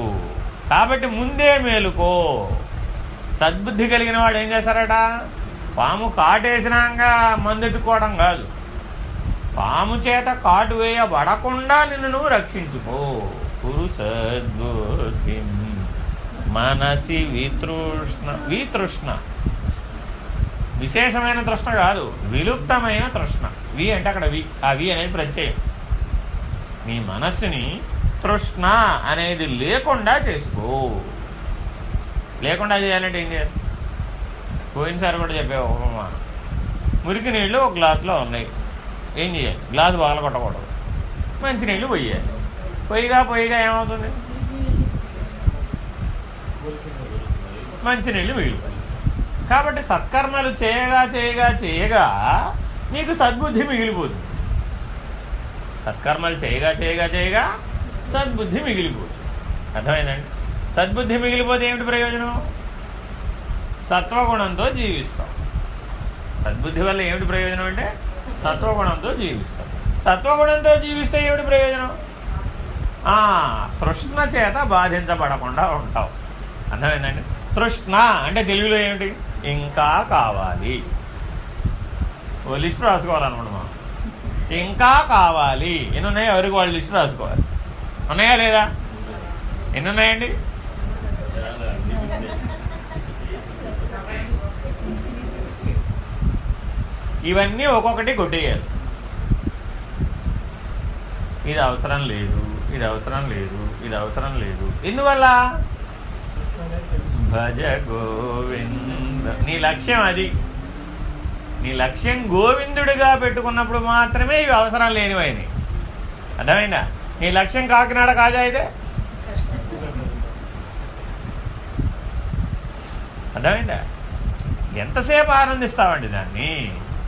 కాబట్టి ముందే మేలుకో. సద్బుద్ధి కలిగిన వాడు ఏం చేస్తారట పాము కాటేసినాక మందెట్టుకోవడం కాదు. పాము చేత కాటు వేయబడకుండా నిన్ను నువ్వు రక్షించుకో. కురు సద్బుద్ధి మనసి వితృష్ణ వితృష్ణ. విశేషమైన తృష్ణ కాదు విలుప్తమైన తృష్ణ. వి అంటే అక్కడ వి. ఆ వి అనేది ప్రత్యయం. నీ మనస్సుని తృష్ణ అనేది లేకుండా చేసుకో. లేకుండా చేయాలంటే ఏం చేయాలి? పోయినసారి కూడా చెప్పే ఉపమానం. మురికి నీళ్ళు ఒక గ్లాసులో ఉన్నాయి. ఏం చేయాలి? గ్లాసు పగలగొట్టకూడదు మంచినీళ్ళు మంచి నీళ్ళు పొయ్యాలి. పొయ్యిగా పొయ్యిగా ఏమవుతుంది? మంచినీళ్ళు మిగిలిపోయి. కాబట్టి సత్కర్మలు చేయగా చేయగా చేయగా నీకు సద్బుద్ధి మిగిలిపోతుంది. సత్కర్మలు చేయగా చేయగా చేయగా సద్బుద్ధి మిగిలిపోతుంది. అర్థమైందండి? సద్బుద్ధి మిగిలిపోతే ఏమిటి ప్రయోజనం? సత్వగుణంతో జీవిస్తాం. సద్బుద్ధి వల్ల ఏమిటి ప్రయోజనం అంటే సత్వగుణంతో జీవిస్తాం. సత్వగుణంతో జీవిస్తే ఏమిటి ప్రయోజనం? తృష్ణ చేత బాధించబడకుండా ఉంటావు. అర్థమైందండి? తృష్ణ అంటే తెలుగులో ఏమిటి? ఇంకా కావాలి. ఓ లిస్ట్ రాసుకోవాలన్నమాట మనం. ఇంకా కావాలి. ఎన్ని ఉన్నాయో ఎవరికి వాళ్ళు లిస్ట్ రాసుకోవాలి. ఉన్నాయా లేదా? ఎన్ని ఉన్నాయండి ఇవన్నీ ఒక్కొక్కటి కొట్టేయాలి. ఇది అవసరం లేదు ఇది అవసరం లేదు ఇది అవసరం లేదు. ఎందువల్ల? భజ గోవింద. నీ లక్ష్యం అది. నీ లక్ష్యం గోవిందుడిగా పెట్టుకున్నప్పుడు మాత్రమే ఇవి అవసరం లేనివైనవి అర్థమైందా? నీ లక్ష్యం కాకినాడ కాజా అయితే అర్థమైందా? ఎంతసేపు ఆనందిస్తావండి దాన్ని?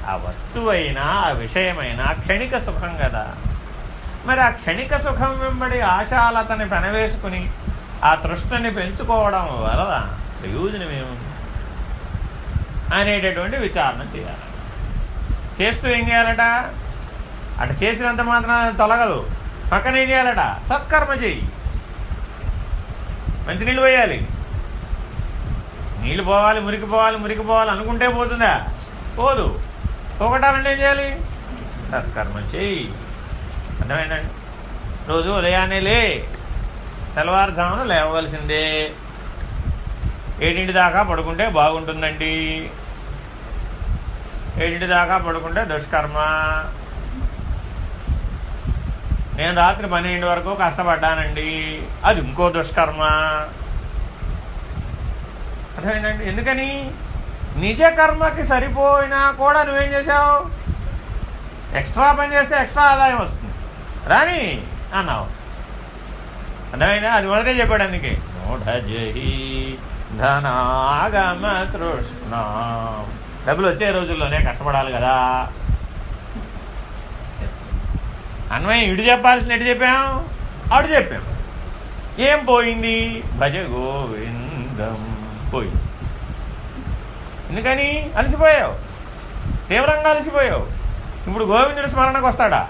ఆ వస్తువైనా ఆ విషయమైనా క్షణిక సుఖం కదా. మరి ఆ క్షణిక సుఖం వెంబడి ఆశాలతని పెనవేసుకుని ఆ తృష్ణని పెంచుకోవడం వలన ప్రయోజనం ఏముంది? అనేటటువంటి విచారణ చేయాలి. చేస్తూ ఏం చేయాలట? అటు చేసినంత మాత్రం తొలగదు. పక్కన ఏం చేయాలట? సత్కర్మ చెయ్యి. మంచి నీళ్ళు పోయాలి. నీళ్ళు పోవాలి మురికి పోవాలి మురికి పోవాలి అనుకుంటే పోతుందా? పోదు. పోగొట్టాలంటే ఏం చేయాలి? సత్కర్మ చెయ్యి. అర్థమైందండి? రోజు ఉదయాన్నే లే. తెల్లవారుజామున లేవవలసిందే. ఏడింటి దాకా పడుకుంటే బాగుంటుందండి. ఏడింటి దాకా పడుకుంటే దుష్కర్మ. నేను రాత్రి పన్నెండు వరకు కష్టపడ్డానండి. అది ఇంకో దుష్కర్మ. అర్థమైందండి? ఎందుకని? నిజ కర్మకి సరిపోయినా కూడా నువ్వేం చేసావు ఎక్స్ట్రా పని చేస్తే ఎక్స్ట్రా ఆదాయం వస్తుంది. రాని అన్నావు. అర్థమైనా అది మొదటే చెప్పాడు అందుకే మూఢజహి ధనాగమ తృష్ణ. డబ్బులు వచ్చే రోజుల్లోనే కష్టపడాలి కదా. అన్వయం ఇటు చెప్పాల్సింది ఎటు చెప్పాం? అటు చెప్పాం. ఏం పోయింది? భజ గోవిందం పోయింది. ఎందుకని? అలసిపోయావు. తీవ్రంగా అలసిపోయావు. ఇప్పుడు గోవిందుడి స్మరణకు వస్తాడా?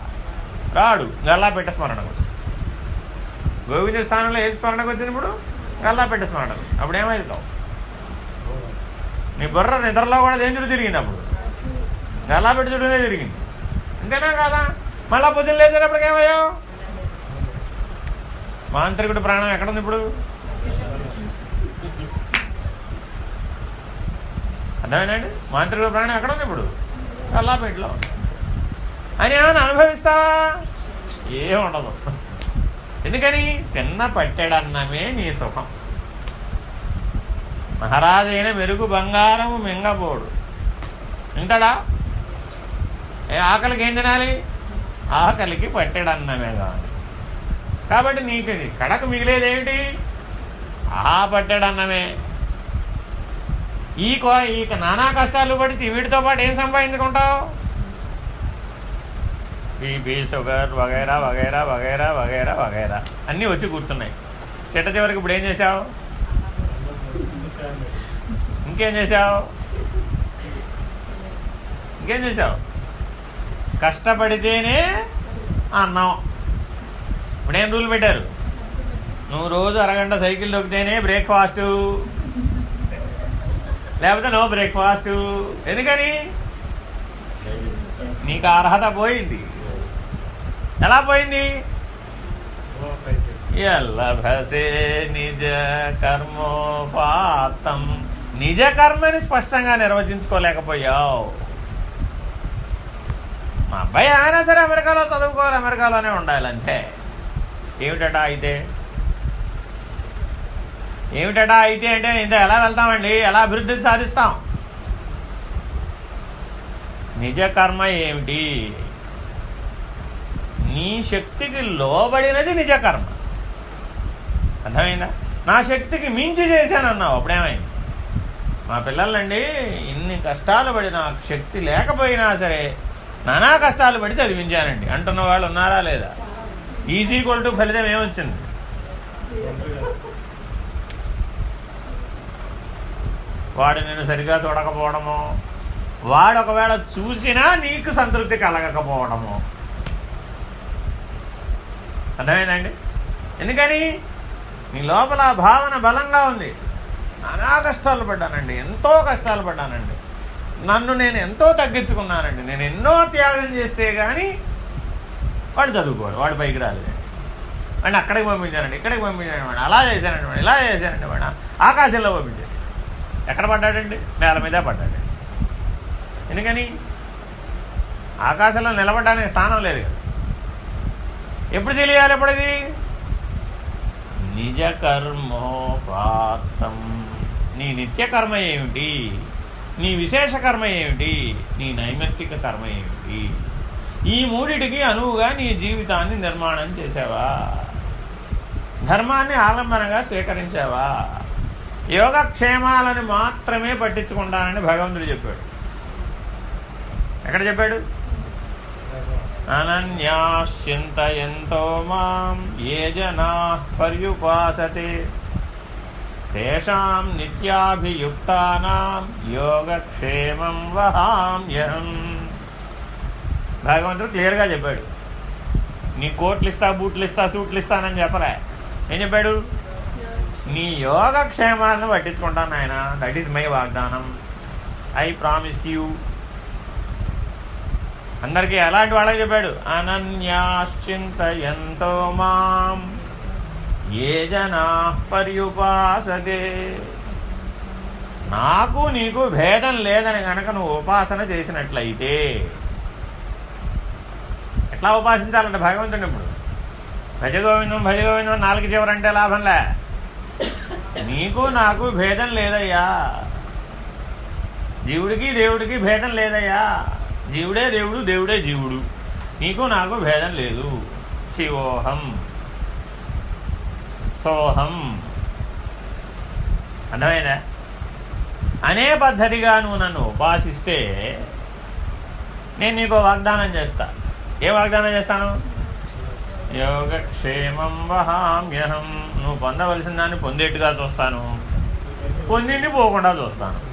రాడు. గల్లాపెట్ట స్మరణకు వస్తాడు. గోవిందుడి స్థానంలో ఏది స్మరణకు వచ్చినప్పుడు కల్లాపెట్ట స్మరణకు. అప్పుడు ఏమవుతావు నీ బుర్ర నిద్రలో కూడా దేని చుట్టూ తిరిగింది అప్పుడు? గల్లాపెట్ట చుట్టూనే తిరిగింది. అంతేనా కాదా? మళ్ళా పొద్దున్న లేచేటప్పటికి ఏమయ్యావు? మాంత్రికుడు ప్రాణం ఎక్కడుంది ఇప్పుడు? అర్థమేనండి మాంత్రికుడు ప్రాణం ఎక్కడుంది ఇప్పుడు? కల్లాపేటలో. అని ఏమైనా అనుభవిస్తావా? ఏం ఉండదు ఎందుకని? తిన్న పట్టెడన్నమే నీ సుఖం. మహారాజైన మెరుగు బంగారము మింగపోడు వింటాడా? ఏ ఆకలికి ఏం తినాలి? ఆకలికి పట్టెడన్నమే కావాలి కాబట్టి నీకు కడకు మిగిలేదేమిటి? ఆ పట్టెడన్నమే. ఈ కో ఈ నానా కష్టాలు పడి వీటితో పాటు ఏం సంపాదించుకుంటావు? బీపీ షుగర్ వగైరా వగైరా వగైరా వగైరా వగైరా. అన్నీ వచ్చి కూర్చున్నాయి. చిట్ట చివరికి ఇప్పుడు ఏం చేసావు ఇంకేం చేసావు ఇంకేం చేసావు కష్టపడితేనే అన్నం. ఇప్పుడేం రూల్ పెట్టారు? నువ్వు రోజు అరగంట సైకిల్ దొక్కితేనే బ్రేక్ఫాస్టు. లేకపోతే నో బ్రేక్ఫాస్టు. ఎందుకని? నీకు అర్హత పోయింది. ఎలా పోయింది? ఎల్లభసే నిజ కర్మోపాతం. నిజ కర్మని స్పష్టంగా నిర్వచించుకోలేకపోయావు. మా అబ్బాయి ఏమైనా సరే అమెరికాలో చదువుకోవాలి అమెరికాలోనే ఉండాలంటే ఏమిటట అయితే? ఏమిటట అయితే అంటే ఇంత ఎలా వెళ్తామండి? ఎలా అభివృద్ధిని సాధిస్తాం? నిజ కర్మ ఏమిటి? నీ శక్తికి లోబడినది నిజ కర్మ అర్థమైందా? నా శక్తికి మించి చేశానన్నావు అప్పుడేమైంది? మా పిల్లలండి ఇన్ని కష్టాలు పడి నాకు శక్తి లేకపోయినా సరే నానా కష్టాలు పడి చదివించానండి. అంటున్న వాళ్ళు ఉన్నారా లేదా? ఈజీ కొల్టు ఫలితం ఏమొచ్చింది? వాడు నేను సరిగా చూడకపోవడము వాడు ఒకవేళ చూసినా నీకు సంతృప్తి కలగకపోవడము అర్థమైందండి? ఎందుకని? నీ లోపల ఆ భావన బలంగా ఉంది. నానా కష్టాలు పడ్డానండి ఎంతో కష్టాలు పడ్డానండి. నన్ను నేను ఎంతో తగ్గించుకున్నానండి. నేను ఎన్నో త్యాగం చేస్తే కానీ వాడు చదువుకోడు వాడు పైకి రాలేదు వాడిని అక్కడికి పంపించానండి ఇక్కడికి పంపించాను వాడు అలా చేశానండి వాడు ఇలా చేశానండి వాడు ఆకాశంలో పంపించాడు. ఎక్కడ పడ్డాడండి? నేల మీద పడ్డాడు ఎందుకని? ఆకాశంలో నిలబడడానికి స్థానం లేదు కదా. ఎప్పుడు తెలియాలి ఎప్పుడది నిజ కర్మోపాతం నీ నిత్య కర్మ ఏమిటి? నీ విశేష కర్మ ఏమిటి? నీ నైమిత్తిక కర్మ ఏమిటి? ఈ మూడిటికి అనువుగా నీ జీవితాన్ని నిర్మాణం చేసావా? ధర్మాన్ని ఆలంబనగా స్వీకరించావా? యోగక్షేమాలను మాత్రమే పట్టించుకుంటానని భగవంతుడు చెప్పాడు. ఎక్కడ చెప్పాడు? అనన్యాశ్చింతయంతో మాం ఏ జనా పర్యుపాసతే. తేషాం నిత్యాభియుక్తానాం యోగక్షేమం వహామ్యహం. భగవంతుడు క్లియర్గా చెప్పాడు. నీ కోట్లు ఇస్తా బూట్లు ఇస్తా సూట్లు ఇస్తానని చెప్పలే. ఏం చెప్పాడు? నీ యోగక్షేమాలను పట్టించుకుంటాను ఆయన దట్ ఈజ్ మై వాగ్దానం. ఐ ప్రామిస్ యూ అందరికీ ఎలాంటి వాళ్ళకి చెప్పాడు? అనన్యాశ్చింతయంతో మాం ఏ జనా పర్యుపాసతే. నాకు నీకు భేదం లేదని గనక నువ్వు ఉపాసన చేసినట్లయితే. ఎట్లా ఉపాసించాలంటే భగవంతుని ఇప్పుడు? భజగోవిందం భజగోవిందం నాలుగు చివరంటే లాభంలే. నీకు నాకు భేదం లేదయ్యా. జీవుడికి దేవుడికి భేదం లేదయ్యా. జీవుడే దేవుడు దేవుడే జీవుడు. నీకు నాకు భేదం లేదు. శివోహం. సోహం. అర్థమైందా? అనే పద్ధతిగా నువ్వు నన్ను ఉపాసిస్తే నేను నీకు వాగ్దానం చేస్తా. ఏ వాగ్దానం చేస్తాను? యోగక్షేమం వహామ్యహం. నువ్వు పొందవలసిన దాన్ని పొందేట్టుగా చూస్తాను. పొందింది పోకుండా చూస్తాను.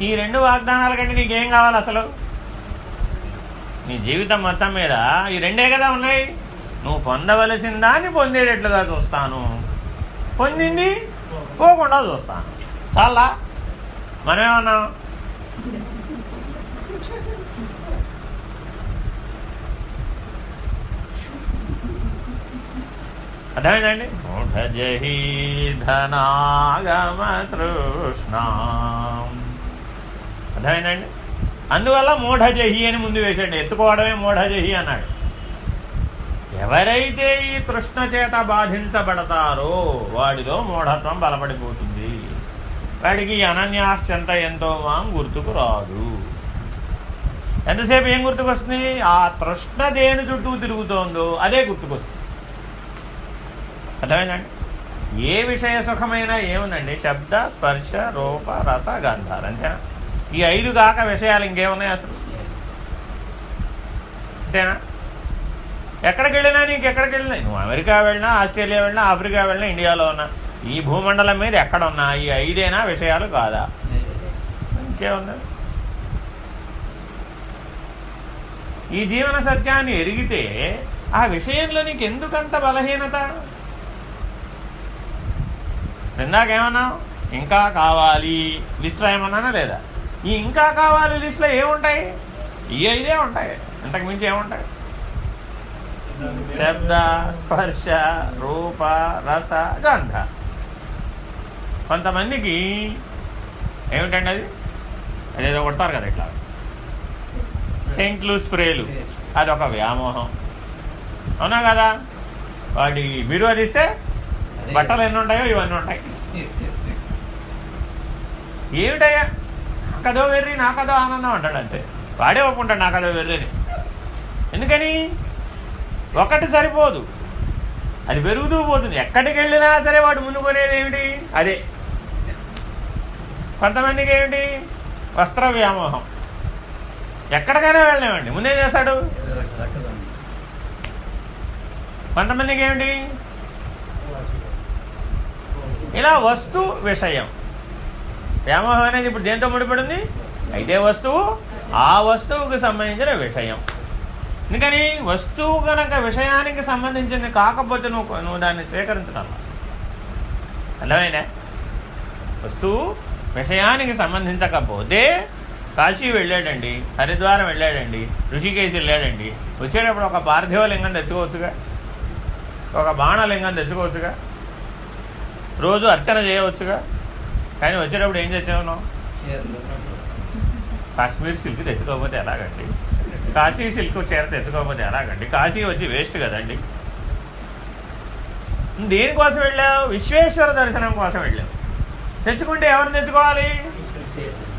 ఈ రెండు వాగ్దానాల కంటే నీకేం కావాలి అసలు? నీ జీవితం మొత్తం మీద ఈ రెండే కదా ఉన్నాయి. నువ్వు పొందవలసిన దాన్ని పొందేటట్లుగా చూస్తాను. పొందింది పోకుండా చూస్తాను. చాలా మనమేమన్నాం? అర్థమైందండి? మూఢజహీ ధనాగమ తృష్ణ. అర్థమైందండి? అందువల్ల మూఢజహి అని ముందు వేశాడు ఎత్తుకోవడమే మూఢజహి అన్నాడు. ఎవరైతే ఈ తృష్ణ చేత బాధించబడతారో వాడిలో మూఢత్వం బలపడిపోతుంది. వాడికి అనన్యాశ్చంత ఎంతో మాం గుర్తుకు రాదు. ఎంతసేపు ఏం గుర్తుకొస్తుంది? ఆ తృష్ణ దేని చుట్టూ తిరుగుతోందో అదే గుర్తుకొస్తుంది. అర్థమైందండి? ఏ విషయ సుఖమైనా ఏముందండి? శబ్ద స్పర్శ రూప రస గంధాలు అంతేనా? ఈ ఐదు కాక విషయాలు ఇంకేమున్నాయి అసలు? అంతేనా? ఎక్కడికి వెళ్ళినా నీకు ఎక్కడికి వెళ్ళినా నువ్వు అమెరికా వెళ్ళినా ఆస్ట్రేలియా వెళ్ళినా ఆఫ్రికా వెళ్ళినా ఇండియాలో ఉన్నా ఈ భూమండలం మీద ఎక్కడున్నా ఈ ఐదేనా విషయాలు కాదా? ఇంకేముంది? ఈ జీవన సత్యాన్ని ఎరిగితే ఆ విషయంలో నీకు ఎందుకంత బలహీనత? ఇందాకేమన్నావు? ఇంకా కావాలి. లిస్ట్లో ఏమన్నానా లేదా? ఈ ఇంకా కావాలి లిస్ట్లో ఏముంటాయి? ఈ ఐదే ఉంటాయి. ఇంతకు మించి ఏముంటాయి? శబ్ద స్పర్శ రూప రస గంధ. కొంతమందికి ఏమిటండి అది? అదేదో కొడతారు కదా ఇట్లా. సెంట్లు స్ప్రేలు. అది ఒక వ్యామోహం. అవునా కదా? వాటి బీరువా తీస్తే బట్టలు ఎన్ని ఉంటాయో ఇవన్నీ ఉంటాయి. ఏమిటయ్యా? నాకదో వెర్రి నాకదో ఆనందం అంటాడు అంతే. వాడే ఒప్పుకుంటాడు నాకదో వెర్రిని. ఎందుకని? ఒకటి సరిపోదు. అది పెరుగుతూ పోతుంది. ఎక్కడికి వెళ్ళినా సరే వాడు ముందుకునేది ఏమిటి? అదే. కొంతమందికి ఏమిటి? వస్త్ర వ్యామోహం. ఎక్కడికైనా వెళ్ళలేమండి ముందేం చేస్తాడు కొంతమందికి ఏమిటి? ఇలా వస్తు విషయం. వ్యామోహం అనేది ఇప్పుడు దేంతో ముడిపడింది? అయితే వస్తువు ఆ వస్తువుకు సంబంధించిన విషయం. అందుకని వస్తువు కనుక విషయానికి సంబంధించింది కాకపోతే నువ్వు నువ్వు దాన్ని స్వీకరించడం అర్థమైందా? వస్తువు విషయానికి సంబంధించకపోతే కాశీ వెళ్ళాడండి హరిద్వారం వెళ్ళాడండి ఋషికేశ్ వెళ్ళాడండి వచ్చేటప్పుడు ఒక పార్థివలింగం తెచ్చుకోవచ్చుగా? ఒక బాణలింగం తెచ్చుకోవచ్చుగా? రోజు అర్చన చేయవచ్చుగా? కానీ వచ్చేటప్పుడు ఏం తెచ్చావు కాశ్మీర్ సిల్క్ తెచ్చుకోకపోతే ఎలాగండి? కాశీ సిల్క్ చీర తెచ్చుకోకపోతే ఎలాగండి? కాశీ వచ్చి వేస్ట్ కదండి. దేనికోసం వెళ్ళావు? విశ్వేశ్వర దర్శనం కోసం వెళ్ళావు. తెచ్చుకుంటే ఎవరిని తెచ్చుకోవాలి?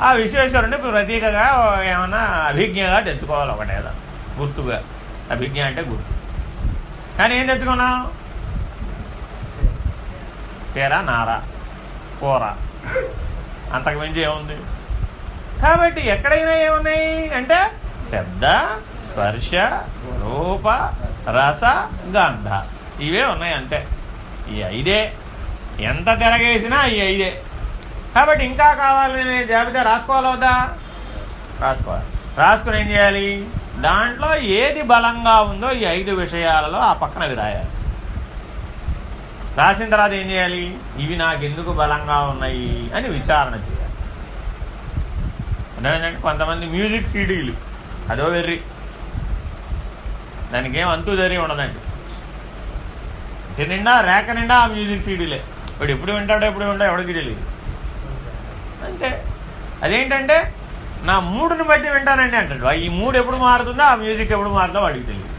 ఆ విశ్వేశ్వరుని ప్రతీకగా ఏమన్నా అభిజ్ఞగా తెచ్చుకోవాలి ఒకటేదో గుర్తుగా. అభిజ్ఞ అంటే గుర్తు. కానీ ఏం తెచ్చుకున్నావు? చీర నార కూర. అంతకుమించి ఏముంది? కాబట్టి ఎక్కడైనా ఏమున్నాయి? అంటే శబ్ద స్పర్శ రూప రస గంధ. ఇవే ఉన్నాయి అంతే. ఈ ఐదే. ఎంత తిరగేసినా ఈ ఐదే. కాబట్టి ఇంకా కావాలనే జాబితా రాసుకోవాలి వద్దా? రాసుకోవాలి. రాసుకుని ఏం చేయాలి? దాంట్లో ఏది బలంగా ఉందో ఈ ఐదు విషయాలలో ఆ పక్కన రాయాలి రాసిన తర్వాత ఏం చేయాలి? ఇవి నాకు ఎందుకు బలంగా ఉన్నాయి అని విచారణ చేయాలి. అర్థమైందంటే కొంతమంది మ్యూజిక్ సీడీలు అదో వెర్రి. దానికి ఏం అంతు జరి ఉండదండి. ఇంటి నిండా రేక నిండా ఆ మ్యూజిక్ సీడీలే. వాడు ఎప్పుడు వింటాడో ఎప్పుడు వింటాడో ఎవడికి తెలియదు అంతే. అదేంటంటే నా మూడుని బట్టి వింటానండి అంటాడు. ఈ మూడు ఎప్పుడు మారుతుందో ఆ మ్యూజిక్ ఎప్పుడు మారుతుందో వాడికి తెలియదు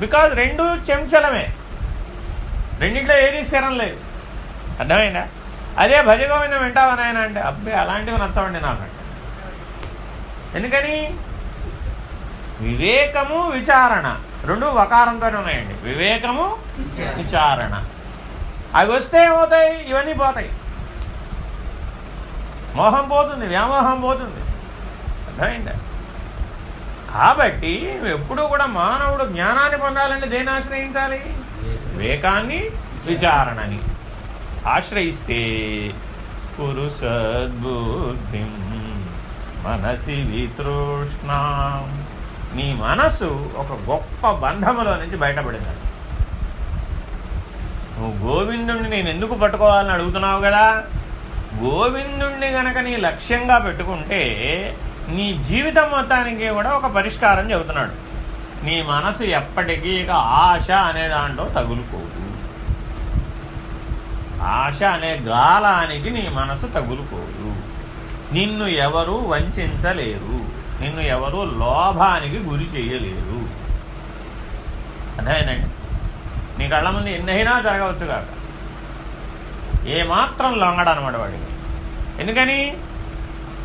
బికాజ్ రెండు చెంచలమే. రెండింటిలో ఏది స్థిరం లేదు. అర్థమైందా? అదే భజగోవిందం వింటావా నాయన అంటే అబ్బాయి అలాంటివి నచ్చవండి నాకు ఎందుకని? వివేకము విచారణ. రెండు వకారంతో ఉన్నాయండి. వివేకము విచారణ. అవి వస్తే ఏమవుతాయి? ఇవన్నీ పోతాయి. మోహం పోతుంది వ్యామోహం పోతుంది. అర్థమైందా? కాబట్టి ఎప్పుడూ కూడా మానవుడు జ్ఞానాన్ని పొందాలంటే దేన్ని ఆశ్రయించాలి? వివేకాన్ని విచారణని ఆశ్రయిస్తే కురు సద్బుద్ధి మనసి వితృష్ణ. నీ మనసు ఒక గొప్ప బంధములో నుంచి బయటపడింది. నువ్వు గోవిందుణ్ణి నేను ఎందుకు పట్టుకోవాలని అడుగుతున్నావు కదా? గోవిందుణ్ణి గనక నీ లక్ష్యంగా పెట్టుకుంటే నీ జీవితం మొత్తానికి కూడా ఒక పరిష్కారం చెబుతున్నాడు. నీ మనసు ఎప్పటికీ ఇక ఆశ అనే దాంట్లో తగులుకోదు. ఆశ అనే గాలానికి నీ మనసు తగులుకోదు. నిన్ను ఎవరు వంచలేరు. నిన్ను ఎవరు లోభానికి గురి చేయలేరు. అదేనండి నీ కళ్ళ ముందు ఎన్నైనా జరగవచ్చు కాక. ఏమాత్రం లొంగడనమాట వాడికి. ఎందుకని?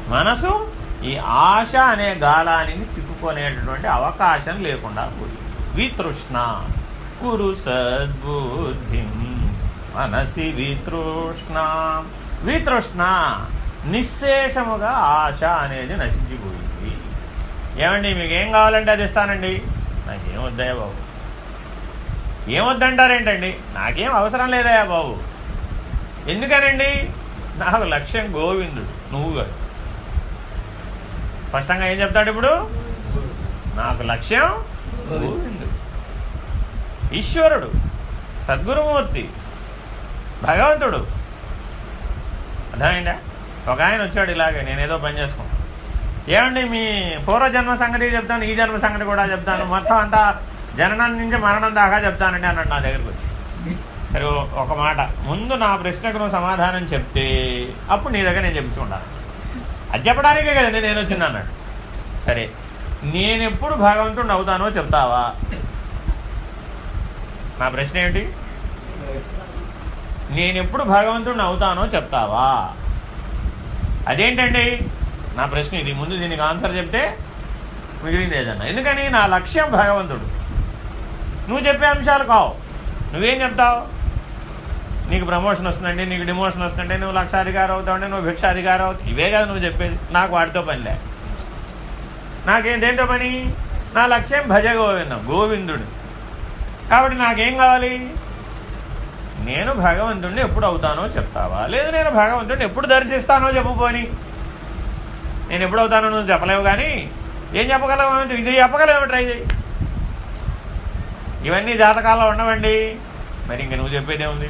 మనసు ఈ ఆశ అనే గాలానికి చిక్కుకునేటటువంటి అవకాశం లేకుండా పోయింది వితృష్ణ. కురు సద్బుద్ధి. మనసి వితృష్ణ. వితృష్ణ. నిశ్శేషముగా ఆశ అనేది నశించిపోయింది. ఏమండి మీకు ఏం కావాలంటే అది ఇస్తానండి? నాకేం వద్దయ్యా బాబు. ఏమొద్దంటారేంటండి నాకేం అవసరం లేదయ్యా బాబు. ఎందుకనండి? నాకు లక్ష్యం గోవిందుడు నువ్వు కాదు. స్పష్టంగా ఏం చెప్తాడు ఇప్పుడు? నాకు లక్ష్యం గోవిందుడు ఈశ్వరుడు సద్గురుమూర్తి భగవంతుడు. అర్థమైందా? ఒక ఆయన వచ్చాడు ఇలాగే నేనేదో పని చేసుకున్నాను ఏమండి మీ పూర్వజన్మ సంగతి చెప్తాను ఈ జన్మ సంగతి కూడా చెప్తాను మొత్తం అంతా జననం నుంచి మరణం దాకా చెప్తానండి అన్నాడు నా దగ్గరికి వచ్చి. సరే ఒక మాట. ముందు నా ప్రశ్నకు నువ్వు సమాధానం చెప్తే అప్పుడు నీ దగ్గర నేను చెప్పించుకుంటాను అది చెప్పడానికే కదండి నేను వచ్చింది అన్నాడు. సరే నేను ఎప్పుడు భగవంతుడిని అవుతానో చెప్తావా? నా ప్రశ్న ఏమిటి? నేను ఎప్పుడు భగవంతుడిని అవుతానో చెప్తావా? అదేంటండి? నా ప్రశ్న ఇది. ముందు దీనికి ఆన్సర్ చెప్తే మిగిలింది ఏదన్నా. ఎందుకని? నా లక్ష్యం భగవంతుడు. నువ్వు చెప్పే అంశాలు కావు. నువ్వేం చెప్తావు? నీకు ప్రమోషన్ వస్తుందండి నీకు డిమోషన్ వస్తుందండి నువ్వు లక్షాధికారి అవుతావండి నువ్వు భిక్షాధికారి అవుతావు ఇవే కదా నువ్వు చెప్పేది. నాకు వాటితో పనిలే నాకేం దేంతో పని? నా లక్ష్యం భజ గోవిందం గోవిందుడు. కాబట్టి నాకేం కావాలి? నేను భగవంతుడిని ఎప్పుడు అవుతానో చెప్తావా? లేదు నేను భగవంతుడిని ఎప్పుడు దర్శిస్తానో చెప్పుకొని నేను ఎప్పుడు అవుతానో నువ్వు చెప్పలేవు కానీ ఏం చెప్పగలవు? ఇది చెప్పగలవు ట్రై చేయి ఇవన్నీ జాతకాల్లో ఉండవండి. మరి ఇంక నువ్వు చెప్పేదేముంది?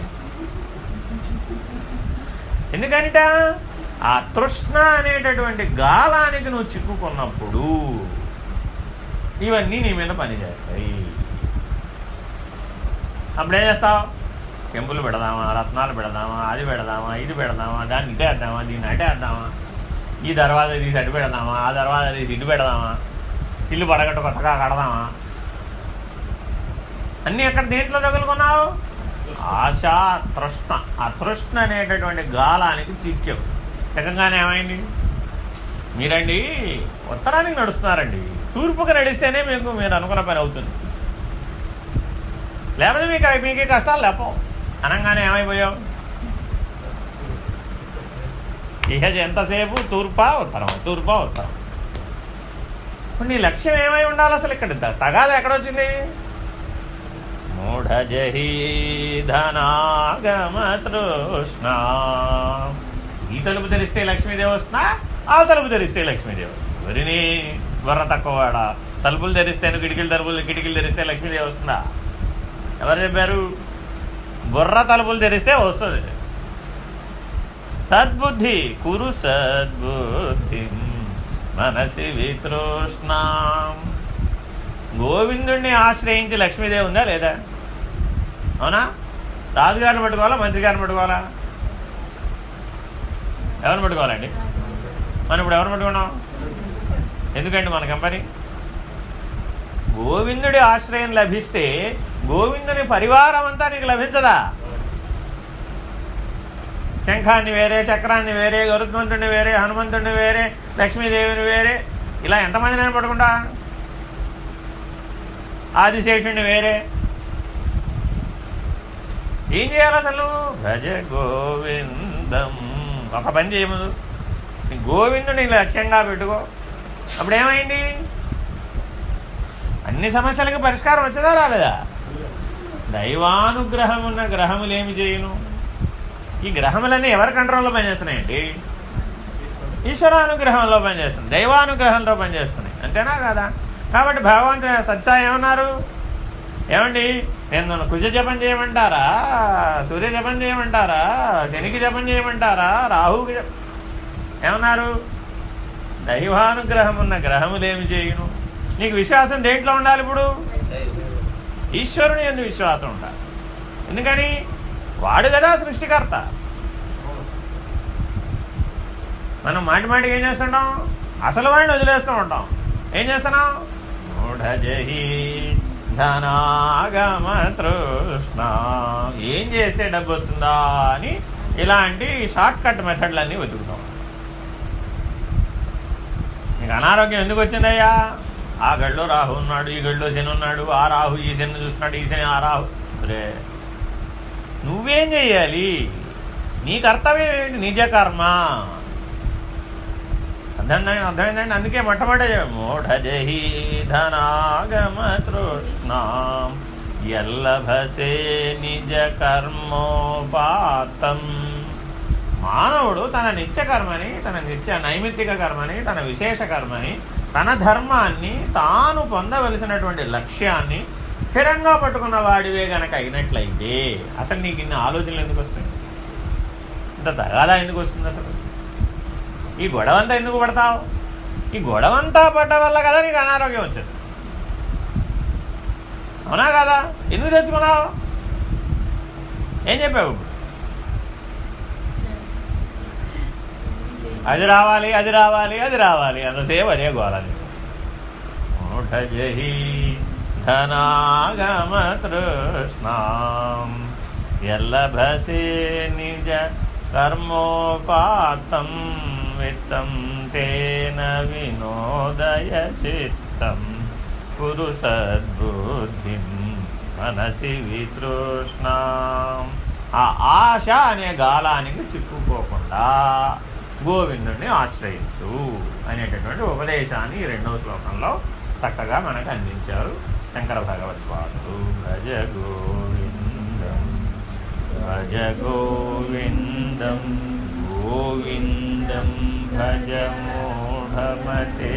ఉంది ఎందుకనిట? ఆ తృష్ణ అనేటటువంటి గాలానికి నువ్వు చిక్కుకున్నప్పుడు ఇవన్నీ నీ మీద పనిచేస్తాయి. అప్పుడేం చేస్తావు? టెంపుల్ పెడదామా రత్నాలు పెడదామా అది పెడదామా ఇది పెడదామా దాన్ని ఇటే వేద్దామా దీన్ని అటే వేద్దామా ఈ దర్వాజా తీసి అటు పెడదామా ఆ దర్వాజా తీసి ఇటు పెడదామా ఇల్లు పడగట్టు కొత్తగా కడదామా? అన్నీ ఎక్కడ దేంట్లో తగులుకున్నావు? ఆశ తృష్ణ. ఆ తృష్ణ అనేటటువంటి గాలానికి చిక్యం చిక్కగానే ఏమైంది? మీరండి ఉత్తరానికి నడుస్తున్నారండి. తూర్పుకి నడిస్తేనే మీకు మీరు అనుకున్న పని అవుతుంది. లేకపోతే మీకు మీకే కష్టాలు లేపవు అనగానే ఏమైపోయావు? ఇహ ఎంతసేపు? తూర్పా ఉత్తరం తూర్పా ఉత్తరం నీ లక్ష్యం ఏమై ఉండాలి అసలు ఇక్కడ? త- తగాద ఎక్కడొచ్చింది? మూఢజహీ ధనాగమతృష్ణ ఈ తలుపు తెరిస్తే లక్ష్మీదేవి వస్తున్నా ఆ తలుపు తెరిస్తే లక్ష్మీదేవి వస్తుంది వరిని బుర్ర తక్కువవాడ? తలుపులు తెరిస్తేను కిటికీలు తలుపులు కిటికీలు తెరిస్తే లక్ష్మీదేవి వస్తుందా ఎవరు చెప్పారు? బుర్ర తలుపులు తెరిస్తే వస్తుంది. సద్బుద్ధి కురు సద్బుద్ధి మనసి వితృష్ణ. గోవిందుణ్ణి ఆశ్రయించి లక్ష్మీదేవి ఉందా లేదా? అవునా? రాజుగారిని పట్టుకోవాలా? మంత్రి గారిని పట్టుకోవాలా? ఎవరిని పట్టుకోవాలండి? మనం ఇప్పుడు ఎవరిని పట్టుకున్నాం? ఎందుకండి మన కంపెనీ? గోవిందుడి ఆశ్రయం లభిస్తే గోవిందుని పరివారం అంతా నీకు లభించదా? శంఖాన్ని వేరే చక్రాన్ని వేరే గరుత్మంతుడిని వేరే హనుమంతుడిని వేరే లక్ష్మీదేవిని వేరే ఇలా ఎంతమంది నేను పట్టుకుంటా? ఆదిశేషుడిని వేరే ఏం చేయాలి అసలు? భజ గోవిందం. ఒక పని చేయము గోవిందుని లక్ష్యంగా పెట్టుకో. అప్పుడు ఏమైంది? అన్ని సమస్యలకు పరిష్కారం వచ్చేదా రాలేదా? దైవానుగ్రహం ఉన్న గ్రహములు ఏమి చేయను? ఈ గ్రహములన్నీ ఎవరి కంట్రోల్లో పనిచేస్తున్నాయండి? ఈశ్వరానుగ్రహంలో పనిచేస్తున్నాయి. దైవానుగ్రహంలో పనిచేస్తున్నాయి. అంతేనా కదా? కాబట్టి భగవంతుడు సత్సాయి ఏమన్నారు? ఏమండి? నేను నన్ను కుజ జపం చేయమంటారా? సూర్య జపం చేయమంటారా? శనికి జపం చేయమంటారా? రాహుకి ఏమన్నారు? దైవానుగ్రహం ఉన్న గ్రహములేమి చేయును? నీకు విశ్వాసం దేంట్లో ఉండాలి ఇప్పుడు? ఈశ్వరుని ఎందుకు విశ్వాసం ఉండాలి. ఎందుకని? వాడు కదా సృష్టికర్త. మనం మాటి మాటికి ఏం చేస్తుంటాం? అసలు వాడిని వదిలేస్తూ ఉంటాం. ఏం చేస్తున్నాం? మూఢజహీ ధనాగమ తృష్ణ ఏం చేస్తే డబ్బు వస్తుందా అని ఇలాంటి షార్ట్కట్ మెథడ్లన్నీ వెతుకుతాం. నీకు అనారోగ్యం ఎందుకు వచ్చిందయ్యా? ఆ గడిలో రాహు ఉన్నాడు ఈ గడిలో శని ఉన్నాడు ఆ రాహు ఈ శని చూస్తున్నాడు ఈ శని ఆ రాహు. రే నువ్వేం చెయ్యాలి? నీ కర్తవ్యం ఏంటి? నిజ కర్మ. అర్థమైందండి అర్థమైందండి అందుకే మొట్టమొదటి మూఢజహి ధనాగమ తృష్ణాం ఎల్లభసే నిజ కర్మోపాతం. మానవుడు తన నిత్య కర్మని తన నిత్య నైమిత్తిక కర్మని తన విశేష కర్మని తన ధర్మాన్ని తాను పొందవలసినటువంటి లక్ష్యాన్ని స్థిరంగా పట్టుకున్న వాడివే గనక అయినట్లయితే అసలు నీకు ఇన్ని ఆలోచనలు ఎందుకు వస్తుంది ఇంత తగాదా ఎందుకు వస్తుంది అసలు? ఈ గొడవంతా ఎందుకు పడతావు? ఈ గొడవంతా పడ్డ వల్ల కదా నీకు అనారోగ్యం వచ్చింది. అవునా కదా? ఎందుకు తెచ్చుకున్నావు? ఏం చెప్పావు ఇప్పుడు? అది రావాలి అది రావాలి అది రావాలి. అంతసేపు అదే గోళాలి మూఢజహి ధనాగమ తృష్ణాం ఎల్లభసే నిజ కర్మోపాతం. విత్తం తేన వినోదయ చిత్తం. కురు మనసి వితృష్ణ. ఆ ఆశ అనే గాలానికి చిక్కుకోకుండా గోవిందుడిని ఆశ్రయించు అనేటటువంటి ఉపదేశాన్ని ఈ రెండవ శ్లోకంలో చక్కగా మనకు అందించారు శంకర భగవత్పాదుడు భజ గోవిందం భజ గోవిందం గోవిందం భజ మూఢమతే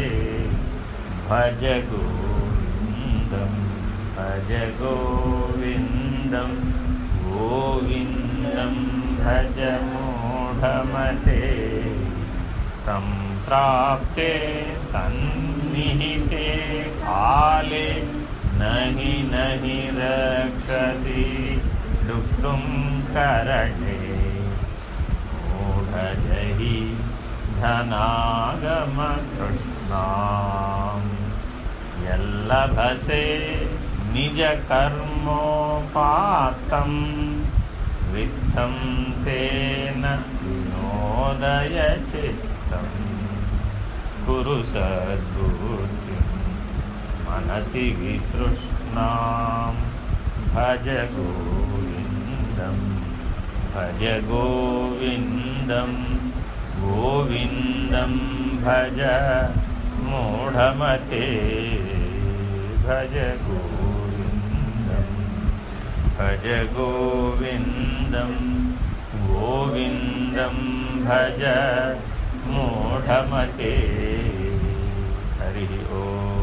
భజ గోవిందం భజ గోవిందం గోవిందం భజ మూఢమతే సంప్రాప్తే సన్నిహితే కాలే నహి నహి రక్షతి డుక్తుం కరణే మూఢజహి ధనాగమ కృష్ణాం ఎల్లభసే నిజ కర్మోపాతం విద్ధం తేన వినోదయ చిత్తం కురు సద్బుద్ధి మనసి వితృష్ణాం భజ గోవిందం భజ గోవిందం గోవిందం భజ మూఢమతే భజ గోవిందం భజ గోవిందం గోవిందం భజ మూఢమతే హరి ఓ